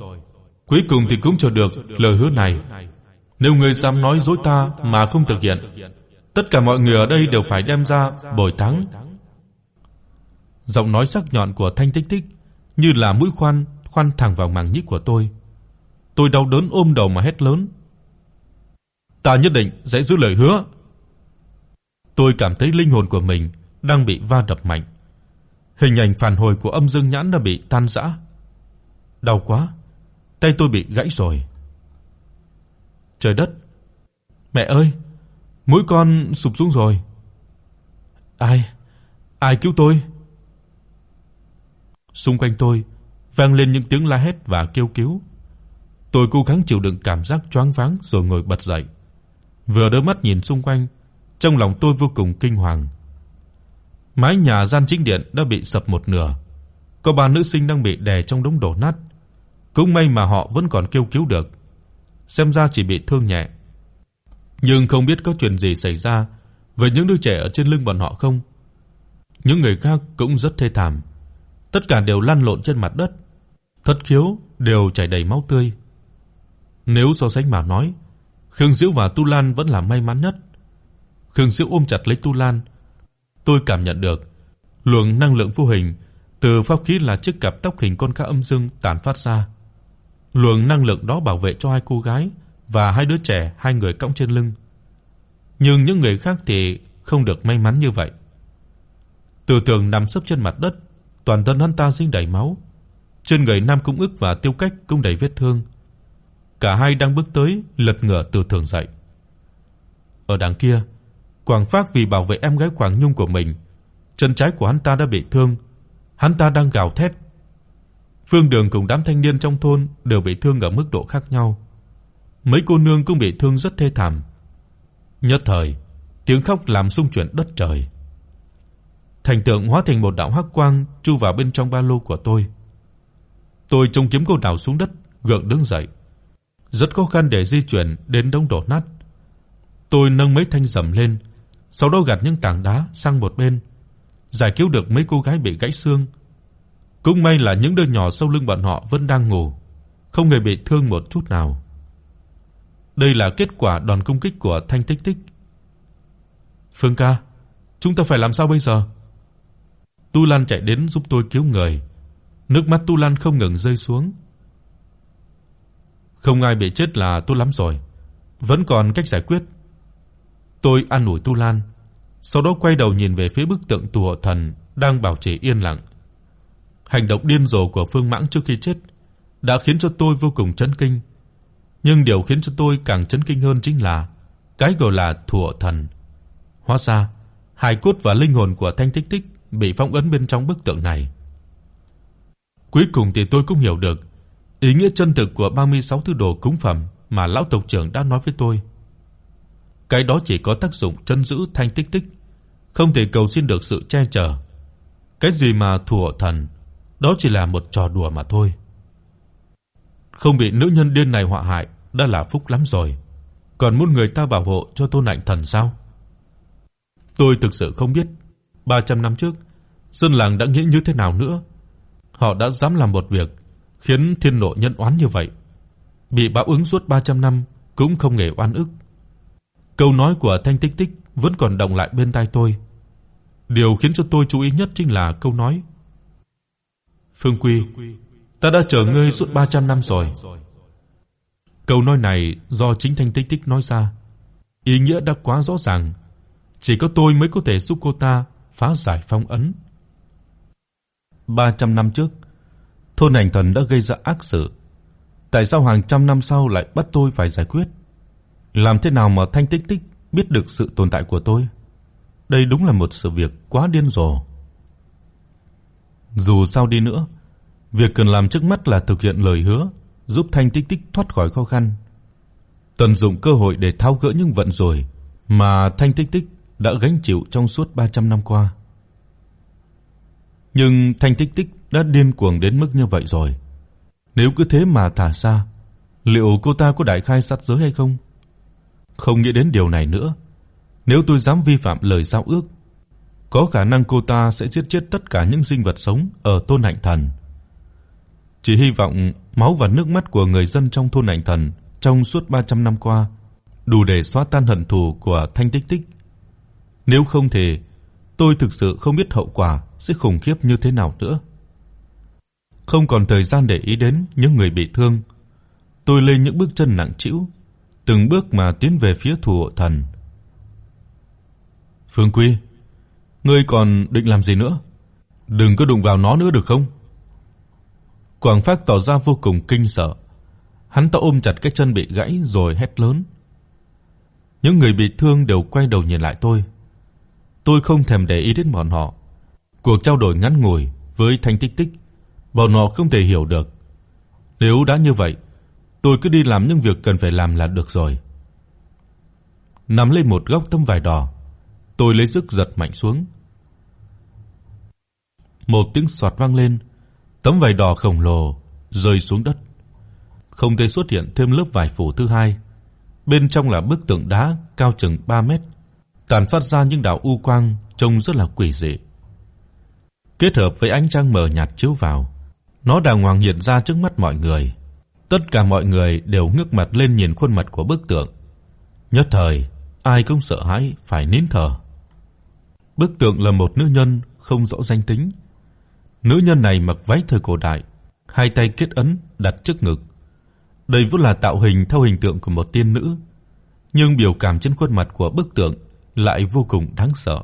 Cuối cùng thì cũng chờ được lời hứa này. Nếu ngươi dám nói dối ta mà không thực hiện, tất cả mọi người ở đây đều phải đem ra bồi táng. Giọng nói sắc nhọn của Thanh Tích Tích như là mũi khoan khoan thẳng vào màng nhĩ của tôi. Tôi đau đớn ôm đầu mà hét lớn. Ta nhất định sẽ giữ lời hứa. Tôi cảm thấy linh hồn của mình đang bị va đập mạnh. Hình ảnh phản hồi của âm dương nhãn đã bị tan rã. Đau quá, tay tôi bị gãy rồi. Trời đất. Mẹ ơi, mũi con sụp xuống rồi. Ai? Ai cứu tôi? Xung quanh tôi vang lên những tiếng la hét và kêu cứu. Tôi cố gắng chịu đựng cảm giác choáng váng rồi ngồi bật dậy. Vừa đưa mắt nhìn xung quanh, trong lòng tôi vô cùng kinh hoàng. Mái nhà gian chính điện đã bị sập một nửa. Có ba nữ sinh đang bị đè trong đống đổ nát. Cũng may mà họ vẫn còn kêu cứu được. Xem ra chỉ bị thương nhẹ. Nhưng không biết có chuyện gì xảy ra với những đứa trẻ ở trên lưng bọn họ không. Những người khác cũng rất thê thảm. Tất cả đều lăn lộn trên mặt đất, thất khiếu đều chảy đầy máu tươi. Nếu so sánh mà nói, Khương Diễu và Tu Lan vẫn là may mắn nhất. Khương Diễu ôm chặt lấy Tu Lan, tôi cảm nhận được luồng năng lượng vô hình từ pháp khí là chiếc cặp tóc hình con cá âm dương tản phát ra. Luồng năng lượng đó bảo vệ cho hai cô gái và hai đứa trẻ hai người cõng trên lưng. Nhưng những người khác thì không được may mắn như vậy. Từ Tường nằm sấp trên mặt đất, toàn thân hắn ta dính đầy máu. Trên người Nam Cung Ức và Tiêu Cách cũng đầy vết thương. Cả hai đang bước tới, lật ngửa Từ Tường dậy. Ở đằng kia, Quảng Phác vì bảo vệ em gái Quảng Nhung của mình, chân trái của hắn ta đã bị thương, hắn ta đang gào thét. Phương Đường cùng đám thanh niên trong thôn đều bị thương ở mức độ khác nhau. Mấy cô nương cũng bị thương rất thê thảm. Nhất thời, tiếng khóc làm xung chuyển đất trời. Thành tượng hóa thành một đạo hắc quang chui vào bên trong ba lô của tôi. Tôi trông kiếm cô đào xuống đất, gượng đứng dậy. Rất khó khăn để di chuyển đến đống đổ nát. Tôi nâng mấy thanh rầm lên, sau đó gạt những tảng đá sang một bên, giải cứu được mấy cô gái bị gãy xương. Cũng may là những đứa nhỏ sau lưng bọn họ vẫn đang ngủ, không hề bị thương một chút nào. Đây là kết quả đòn công kích của Thanh Tích Tích. Phương ca, chúng ta phải làm sao bây giờ? Tu Lan chạy đến giúp tôi cứu người. Nước mắt Tu Lan không ngừng rơi xuống. Không ai bị chết là tốt lắm rồi, vẫn còn cách giải quyết. Tôi an ủi Tu Lan, sau đó quay đầu nhìn về phía bức tượng tù hộ thần đang bảo trì yên lặng. Hành động điên rồ của Phương Mãng trước khi chết đã khiến cho tôi vô cùng chấn kinh. Nhưng điều khiến cho tôi càng chấn kinh hơn chính là cái gọi là thủ hộ thần. Hóa ra, hài cốt và linh hồn của Thanh Tích Tích bị phong ấn bên trong bức tượng này. Cuối cùng thì tôi cũng hiểu được ý nghĩa chân thực của 36 thứ đồ cúng phẩm mà lão tộc trưởng đã nói với tôi. Cái đó chỉ có tác dụng trấn giữ Thanh Tích Tích, không thể cầu xin được sự che chở. Cái gì mà thủ thần, đó chỉ là một trò đùa mà thôi. Không bị nữ nhân điên này họa hại đã là phúc lắm rồi, còn muốn người ta bảo hộ cho Tôn Ảnh Thần sao? Tôi thực sự không biết 300 năm trước, dân làng đã nghĩ như thế nào nữa. Họ đã dám làm một việc khiến thiên nộ nhân oán như vậy. Bị báo ứng suốt 300 năm cũng không hề oan ức. Câu nói của Thanh Tích Tích vẫn còn đọng lại bên tai tôi. Điều khiến cho tôi chú ý nhất chính là câu nói: "Phương Quy, ta đã chờ ngươi suốt 300 năm rồi." Câu nói này do chính Thanh Tích Tích nói ra, ý nghĩa đã quá rõ ràng, chỉ có tôi mới có thể giúp cô ta phá giải phong ấn. 300 năm trước, thôn Hành Thần đã gây ra ác sự. Tại sao hàng trăm năm sau lại bắt tôi phải giải quyết? Làm thế nào mà Thanh Tích Tích biết được sự tồn tại của tôi? Đây đúng là một sự việc quá điên rồ. Dù sao đi nữa, việc cần làm trước mắt là thực hiện lời hứa, giúp Thanh Tích Tích thoát khỏi khó khăn. Tận dụng cơ hội để tháo gỡ những vận rủi mà Thanh Tích Tích đã gánh chịu trong suốt 300 năm qua. Nhưng Thanh Tích Tích đã điên cuồng đến mức như vậy rồi. Nếu cứ thế mà thả ra, liệu cô ta có đại khai sát giới hay không? Không nghĩ đến điều này nữa. Nếu tôi dám vi phạm lời giao ước, có khả năng cô ta sẽ giết chết tất cả những sinh vật sống ở thôn Hạnh Thần. Chỉ hy vọng máu và nước mắt của người dân trong thôn Hạnh Thần trong suốt 300 năm qua đủ để xóa tan hận thù của Thanh Tích Tích nếu không thể, tôi thực sự không biết hậu quả sẽ khủng khiếp như thế nào nữa. Không còn thời gian để ý đến những người bị thương, tôi lên những bước chân nặng trĩu, từng bước mà tiến về phía thủ hộ thần. Phương Quy, ngươi còn định làm gì nữa? Đừng có đụng vào nó nữa được không? Quảng Phác tỏ ra vô cùng kinh sợ. Hắn ta ôm chặt cái chân bị gãy rồi hét lớn. Những người bị thương đều quay đầu nhìn lại tôi. Tôi không thèm để ý đến bọn họ. Cuộc trao đổi ngắn ngủi với Thanh Tích Tích, bọn họ không thể hiểu được. Nếu đã như vậy, tôi cứ đi làm những việc cần phải làm là được rồi. Nắm lên một góc tấm vải đỏ, tôi lấy sức giật mạnh xuống. Một tiếng xoạt vang lên, tấm vải đỏ khổng lồ rơi xuống đất. Không thể xuất hiện thêm lớp vải phủ thứ hai. Bên trong là bức tượng đá cao chừng 3 mét, tản phát ra những đạo u quang trông rất là quỷ dị. Kết hợp với ánh trăng mờ nhạt chiếu vào, nó đàng hoàng hiện ra trước mắt mọi người. Tất cả mọi người đều ngước mặt lên nhìn khuôn mặt của bức tượng. Nhất thời, ai cũng sợ hãi phải nín thở. Bức tượng là một nữ nhân không rõ danh tính. Nữ nhân này mặc váy thời cổ đại, hai tay kết ấn đặt trước ngực. Đây vốn là tạo hình theo hình tượng của một tiên nữ, nhưng biểu cảm trên khuôn mặt của bức tượng lại vô cùng đáng sợ.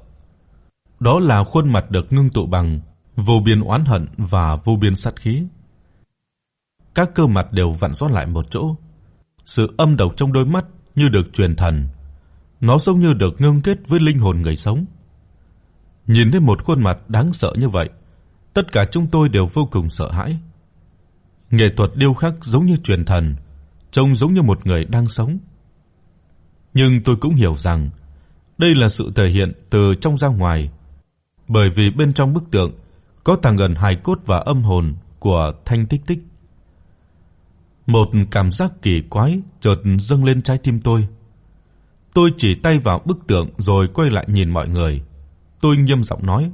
Đó là khuôn mặt được ngưng tụ bằng vô biên oán hận và vô biên sát khí. Các cơ mặt đều vặn rót lại một chỗ. Sự âm độc trong đôi mắt như được truyền thần. Nó giống như được ngưng kết với linh hồn người sống. Nhìn thấy một khuôn mặt đáng sợ như vậy, tất cả chúng tôi đều vô cùng sợ hãi. Nghệ thuật điêu khắc giống như truyền thần, trông giống như một người đang sống. Nhưng tôi cũng hiểu rằng đây là sự thể hiện từ trong ra ngoài, bởi vì bên trong bức tượng có tàng ẩn hài cốt và âm hồn của Thanh Tích Tích. Một cảm giác kỳ quái chợt dâng lên trái tim tôi. Tôi chỉ tay vào bức tượng rồi quay lại nhìn mọi người. Tôi nghiêm giọng nói: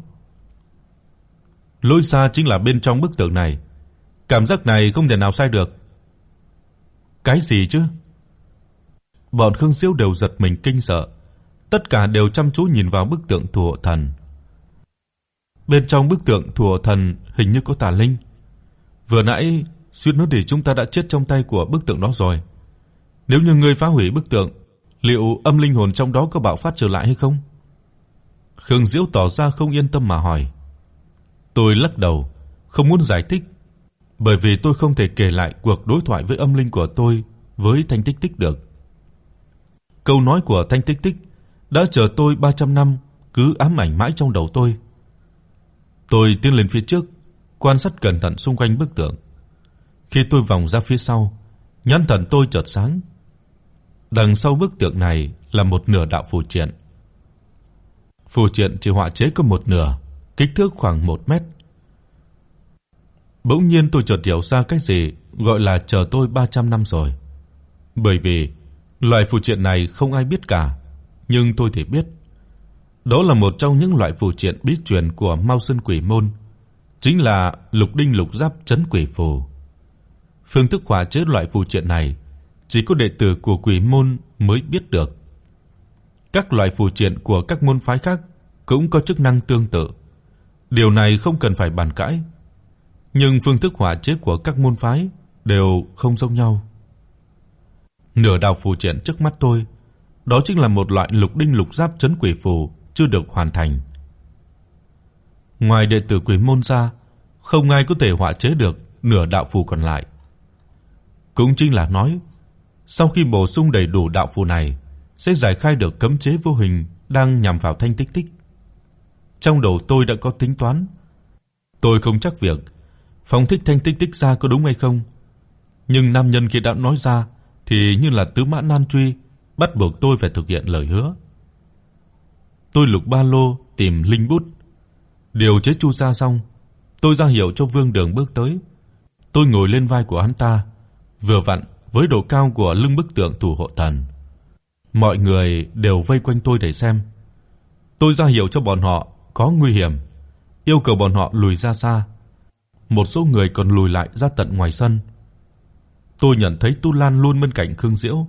"Lối xa chính là bên trong bức tượng này. Cảm giác này không thể nào sai được." "Cái gì chứ?" Bọn Khương Diêu đều giật mình kinh sợ, tất cả đều chăm chú nhìn vào bức tượng thủ hộ thần. Bên trong bức tượng thủ hộ thần hình như có tà linh. Vừa nãy suýt nữa thì chúng ta đã chết trong tay của bức tượng đó rồi. Nếu như ngươi phá hủy bức tượng, liệu âm linh hồn trong đó có bạo phát trở lại hay không? Khương Diễu tỏ ra không yên tâm mà hỏi. Tôi lắc đầu, không muốn giải thích, bởi vì tôi không thể kể lại cuộc đối thoại với âm linh của tôi với Thanh Tích Tích được. Câu nói của Thanh Tích Tích đã chờ tôi 300 năm cứ ám ảnh mãi trong đầu tôi. Tôi tiến lên phía trước, quan sát cẩn thận xung quanh bức tượng. Khi tôi vòng ra phía sau, nhãn thần tôi chợt sáng. Đằng sau bức tượng này là một nửa đạo phù triện. Phù triện chỉ họa chế có một nửa, kích thước khoảng 1 mét. Bỗng nhiên tôi chợt hiểu ra cái gì gọi là chờ tôi 300 năm rồi. Bởi vì loại phù triện này không ai biết cả, nhưng tôi thì biết. Đó là một trong những loại phù triện bí truyền của Mao Sơn Quỷ môn, chính là Lục Đinh Lục Giáp trấn quỷ phù. Phương thức hóa chế loại phù triện này chỉ có đệ tử của quỷ môn mới biết được. Các loại phù triện của các môn phái khác cũng có chức năng tương tự. Điều này không cần phải bàn cãi. Nhưng phương thức hóa chế của các môn phái đều không giống nhau. Nửa đạo phù triện trước mắt tôi, đó chính là một loại lục đinh lục giáp trấn quỷ phù chưa được hoàn thành. Ngoài đệ tử quỷ môn ra, không ai có thể hóa chế được nửa đạo phù còn lại. Cũng chính là nói, sau khi bổ sung đầy đủ đạo phù này, sẽ giải khai được cấm chế vô hình đang nhằm vào Thanh Tích Tích. Trong đầu tôi đã có tính toán. Tôi không chắc việc phóng thích Thanh Tích Tích ra có đúng hay không, nhưng nam nhân kia đã nói ra thì như là tứ mã nan truy, bắt buộc tôi phải thực hiện lời hứa. Tôi lục ba lô tìm linh bút, điều chế chu sa xong, tôi ra hiệu cho Vương Đường bước tới. Tôi ngồi lên vai của hắn ta, vừa vặn với độ cao của lưng bức tượng thủ hộ thần. Mọi người đều vây quanh tôi để xem. Tôi ra hiệu cho bọn họ có nguy hiểm, yêu cầu bọn họ lùi ra xa. Một số người còn lùi lại ra tận ngoài sân. Tôi nhận thấy Tu Lan luôn bên cạnh Khương Diễu,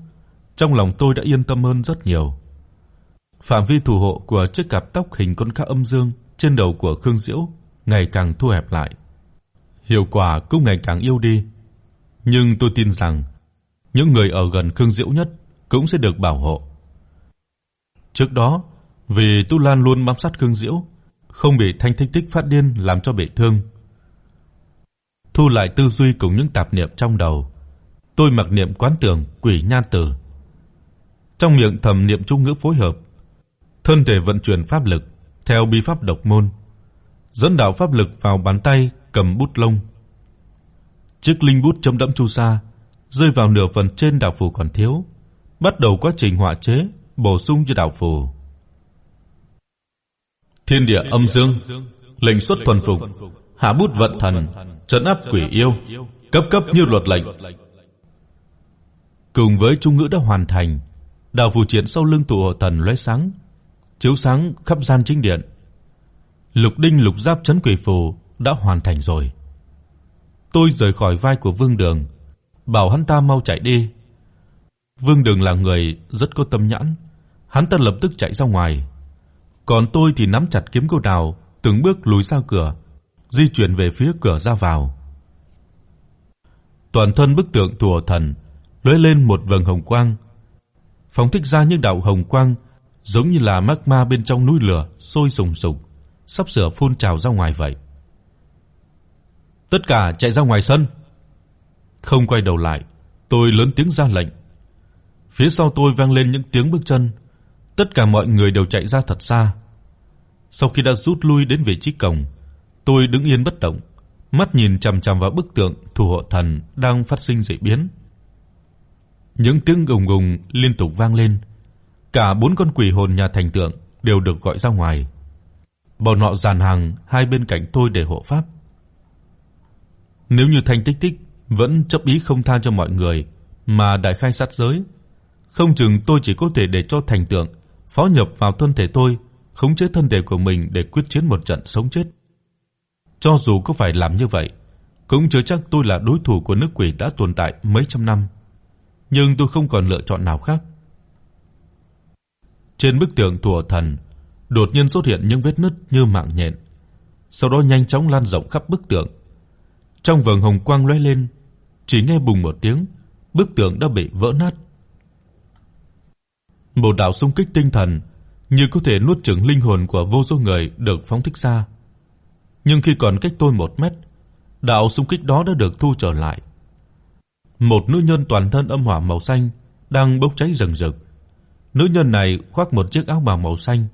trong lòng tôi đã yên tâm hơn rất nhiều. Phạm vi thủ hộ của chiếc cặp tóc hình con cá âm dương trên đầu của Khương Diễu ngày càng thu hẹp lại. Hiệu quả cũng ngày càng yếu đi. Nhưng tôi tin rằng những người ở gần Khương Diễu nhất cũng sẽ được bảo hộ. Trước đó, vì Tu Lan luôn bám sát Khương Diễu, không bị Thanh Thích Tích phát điên làm cho bị thương. Thu lại tư duy cùng những tạp niệm trong đầu, tôi mặc niệm quán tưởng quỷ nhan tử. Trong miệng thầm niệm chú ngữ phối hợp, thân thể vận chuyển pháp lực theo bí pháp độc môn, dẫn đạo pháp lực vào bàn tay cầm bút lông. Chiếc linh bút chấm đẫm chu sa rơi vào nửa phần trên đạo phù còn thiếu, bắt đầu quá trình họa chế, bổ sung cho đạo phù. Thiên địa âm dương, lệnh xuất thuần phục, hạ bút vận thần, trấn áp quỷ yêu, cấp cấp như luật lệnh. Cùng với trung ngữ đã hoàn thành, đạo phù triển sau lưng tụ hộ thần lóe sáng, chiếu sáng khắp gian chính điện. Lục đinh lục giáp trấn quỷ phù đã hoàn thành rồi. Tôi rời khỏi vai của Vương Đường, bảo hắn ta mau chạy đi. Vương Đường là người rất có tâm nhãn, hắn ta lập tức chạy ra ngoài. Còn tôi thì nắm chặt kiếm câu đào, từng bước lùi ra cửa, di chuyển về phía cửa ra vào. Toàn thân bức tượng thùa thần lóe lên một vầng hồng quang, phóng thích ra những đạo hồng quang giống như là magma bên trong núi lửa sôi sùng sục, sắp sửa phun trào ra ngoài vậy. Tất cả chạy ra ngoài sân. Không quay đầu lại, tôi lớn tiếng ra lệnh. Phía sau tôi vang lên những tiếng bước chân, tất cả mọi người đều chạy ra thật xa. Sau khi đã rút lui đến vị trí cổng, tôi đứng yên bất động, mắt nhìn chằm chằm vào bức tượng thủ hộ thần đang phát sinh dị biến. Những tiếng gùng gùng liên tục vang lên, cả bốn con quỷ hồn nhà thành tượng đều được gọi ra ngoài. Bọn họ dàn hàng hai bên cạnh tôi để hộ pháp. Nếu như Thanh Tích Tích vẫn chấp ý không tha cho mọi người mà đại khai sát giới, không chừng tôi chỉ có thể để cho thành tượng phó nhập vào thân thể tôi, khống chế thân thể của mình để quyết chiến một trận sống chết. Cho dù có phải làm như vậy, cũng chưa chắc tôi là đối thủ của nước quỷ đã tồn tại mấy trăm năm, nhưng tôi không còn lựa chọn nào khác. Trên bức tượng thủa thần, đột nhiên xuất hiện những vết nứt như mạng nhện, sau đó nhanh chóng lan rộng khắp bức tượng. Trong vầng hồng quang lóe lên, chỉ nghe bùng một tiếng, bức tượng đã bị vỡ nát. Một đạo xung kích tinh thần như có thể nuốt chửng linh hồn của vô số người được phóng thích ra. Nhưng khi còn cách tôi một mét, đạo xung kích đó đã được thu trở lại. Một nữ nhân toàn thân âm hỏa màu xanh đang bốc cháy rừng rực. Nữ nhân này khoác một chiếc áo bào màu xanh,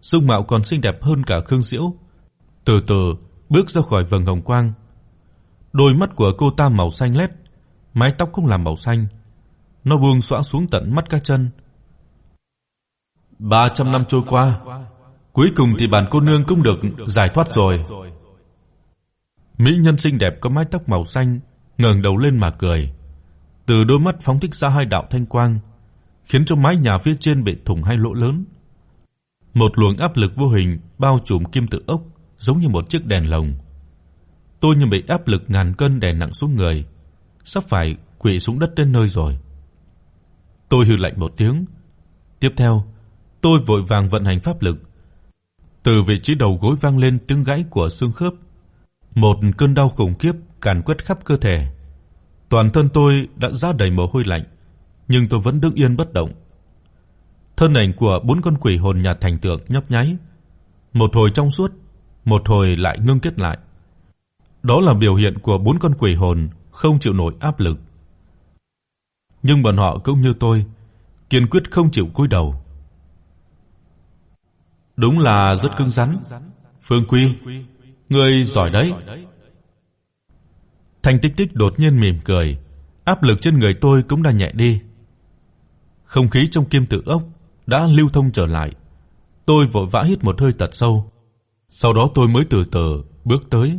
dung mạo còn xinh đẹp hơn cả Khương Diễu. Từ từ bước ra khỏi vầng hồng quang. Đôi mắt của cô ta màu xanh lét, mái tóc cũng là màu xanh. Nó buông xõa xuống tận mắt cá chân. 300 năm trôi qua, cuối cùng thì bản cô nương cũng được giải thoát rồi. Mỹ nhân xinh đẹp có mái tóc màu xanh ngẩng đầu lên mà cười. Từ đôi mắt phóng thích ra hai đạo thanh quang, khiến cho mái nhà phía trên bị thủng hai lỗ lớn. Một luồng áp lực vô hình bao trùm kim tự ốc, giống như một chiếc đèn lồng. Tôi như bị áp lực ngàn cân đè nặng xuống người, sắp phải quỵ xuống đất đến nơi rồi. Tôi hừ lạnh một tiếng. Tiếp theo, tôi vội vàng vận hành pháp lực. Từ vị trí đầu gối vang lên tiếng gãy của xương khớp. Một cơn đau khủng khiếp càn quét khắp cơ thể. Toàn thân tôi đã ra đầy mồ hôi lạnh, nhưng tôi vẫn đứng yên bất động. Thân ảnh của bốn con quỷ hồn nhà thành tượng nhấp nháy, một hồi trong suốt, một hồi lại ngưng kết lại. Đó là biểu hiện của bốn con quỷ hồn không chịu nổi áp lực. Nhưng bọn họ cũng như tôi, kiên quyết không chịu cúi đầu. Đúng là rất cứng rắn. Phương Quy, ngươi giỏi đấy. Thành Tích Tích đột nhiên mỉm cười, áp lực trên người tôi cũng đã nhẹ đi. Không khí trong kim tự ốc đã lưu thông trở lại. Tôi vội vã hít một hơi thật sâu. Sau đó tôi mới từ từ bước tới,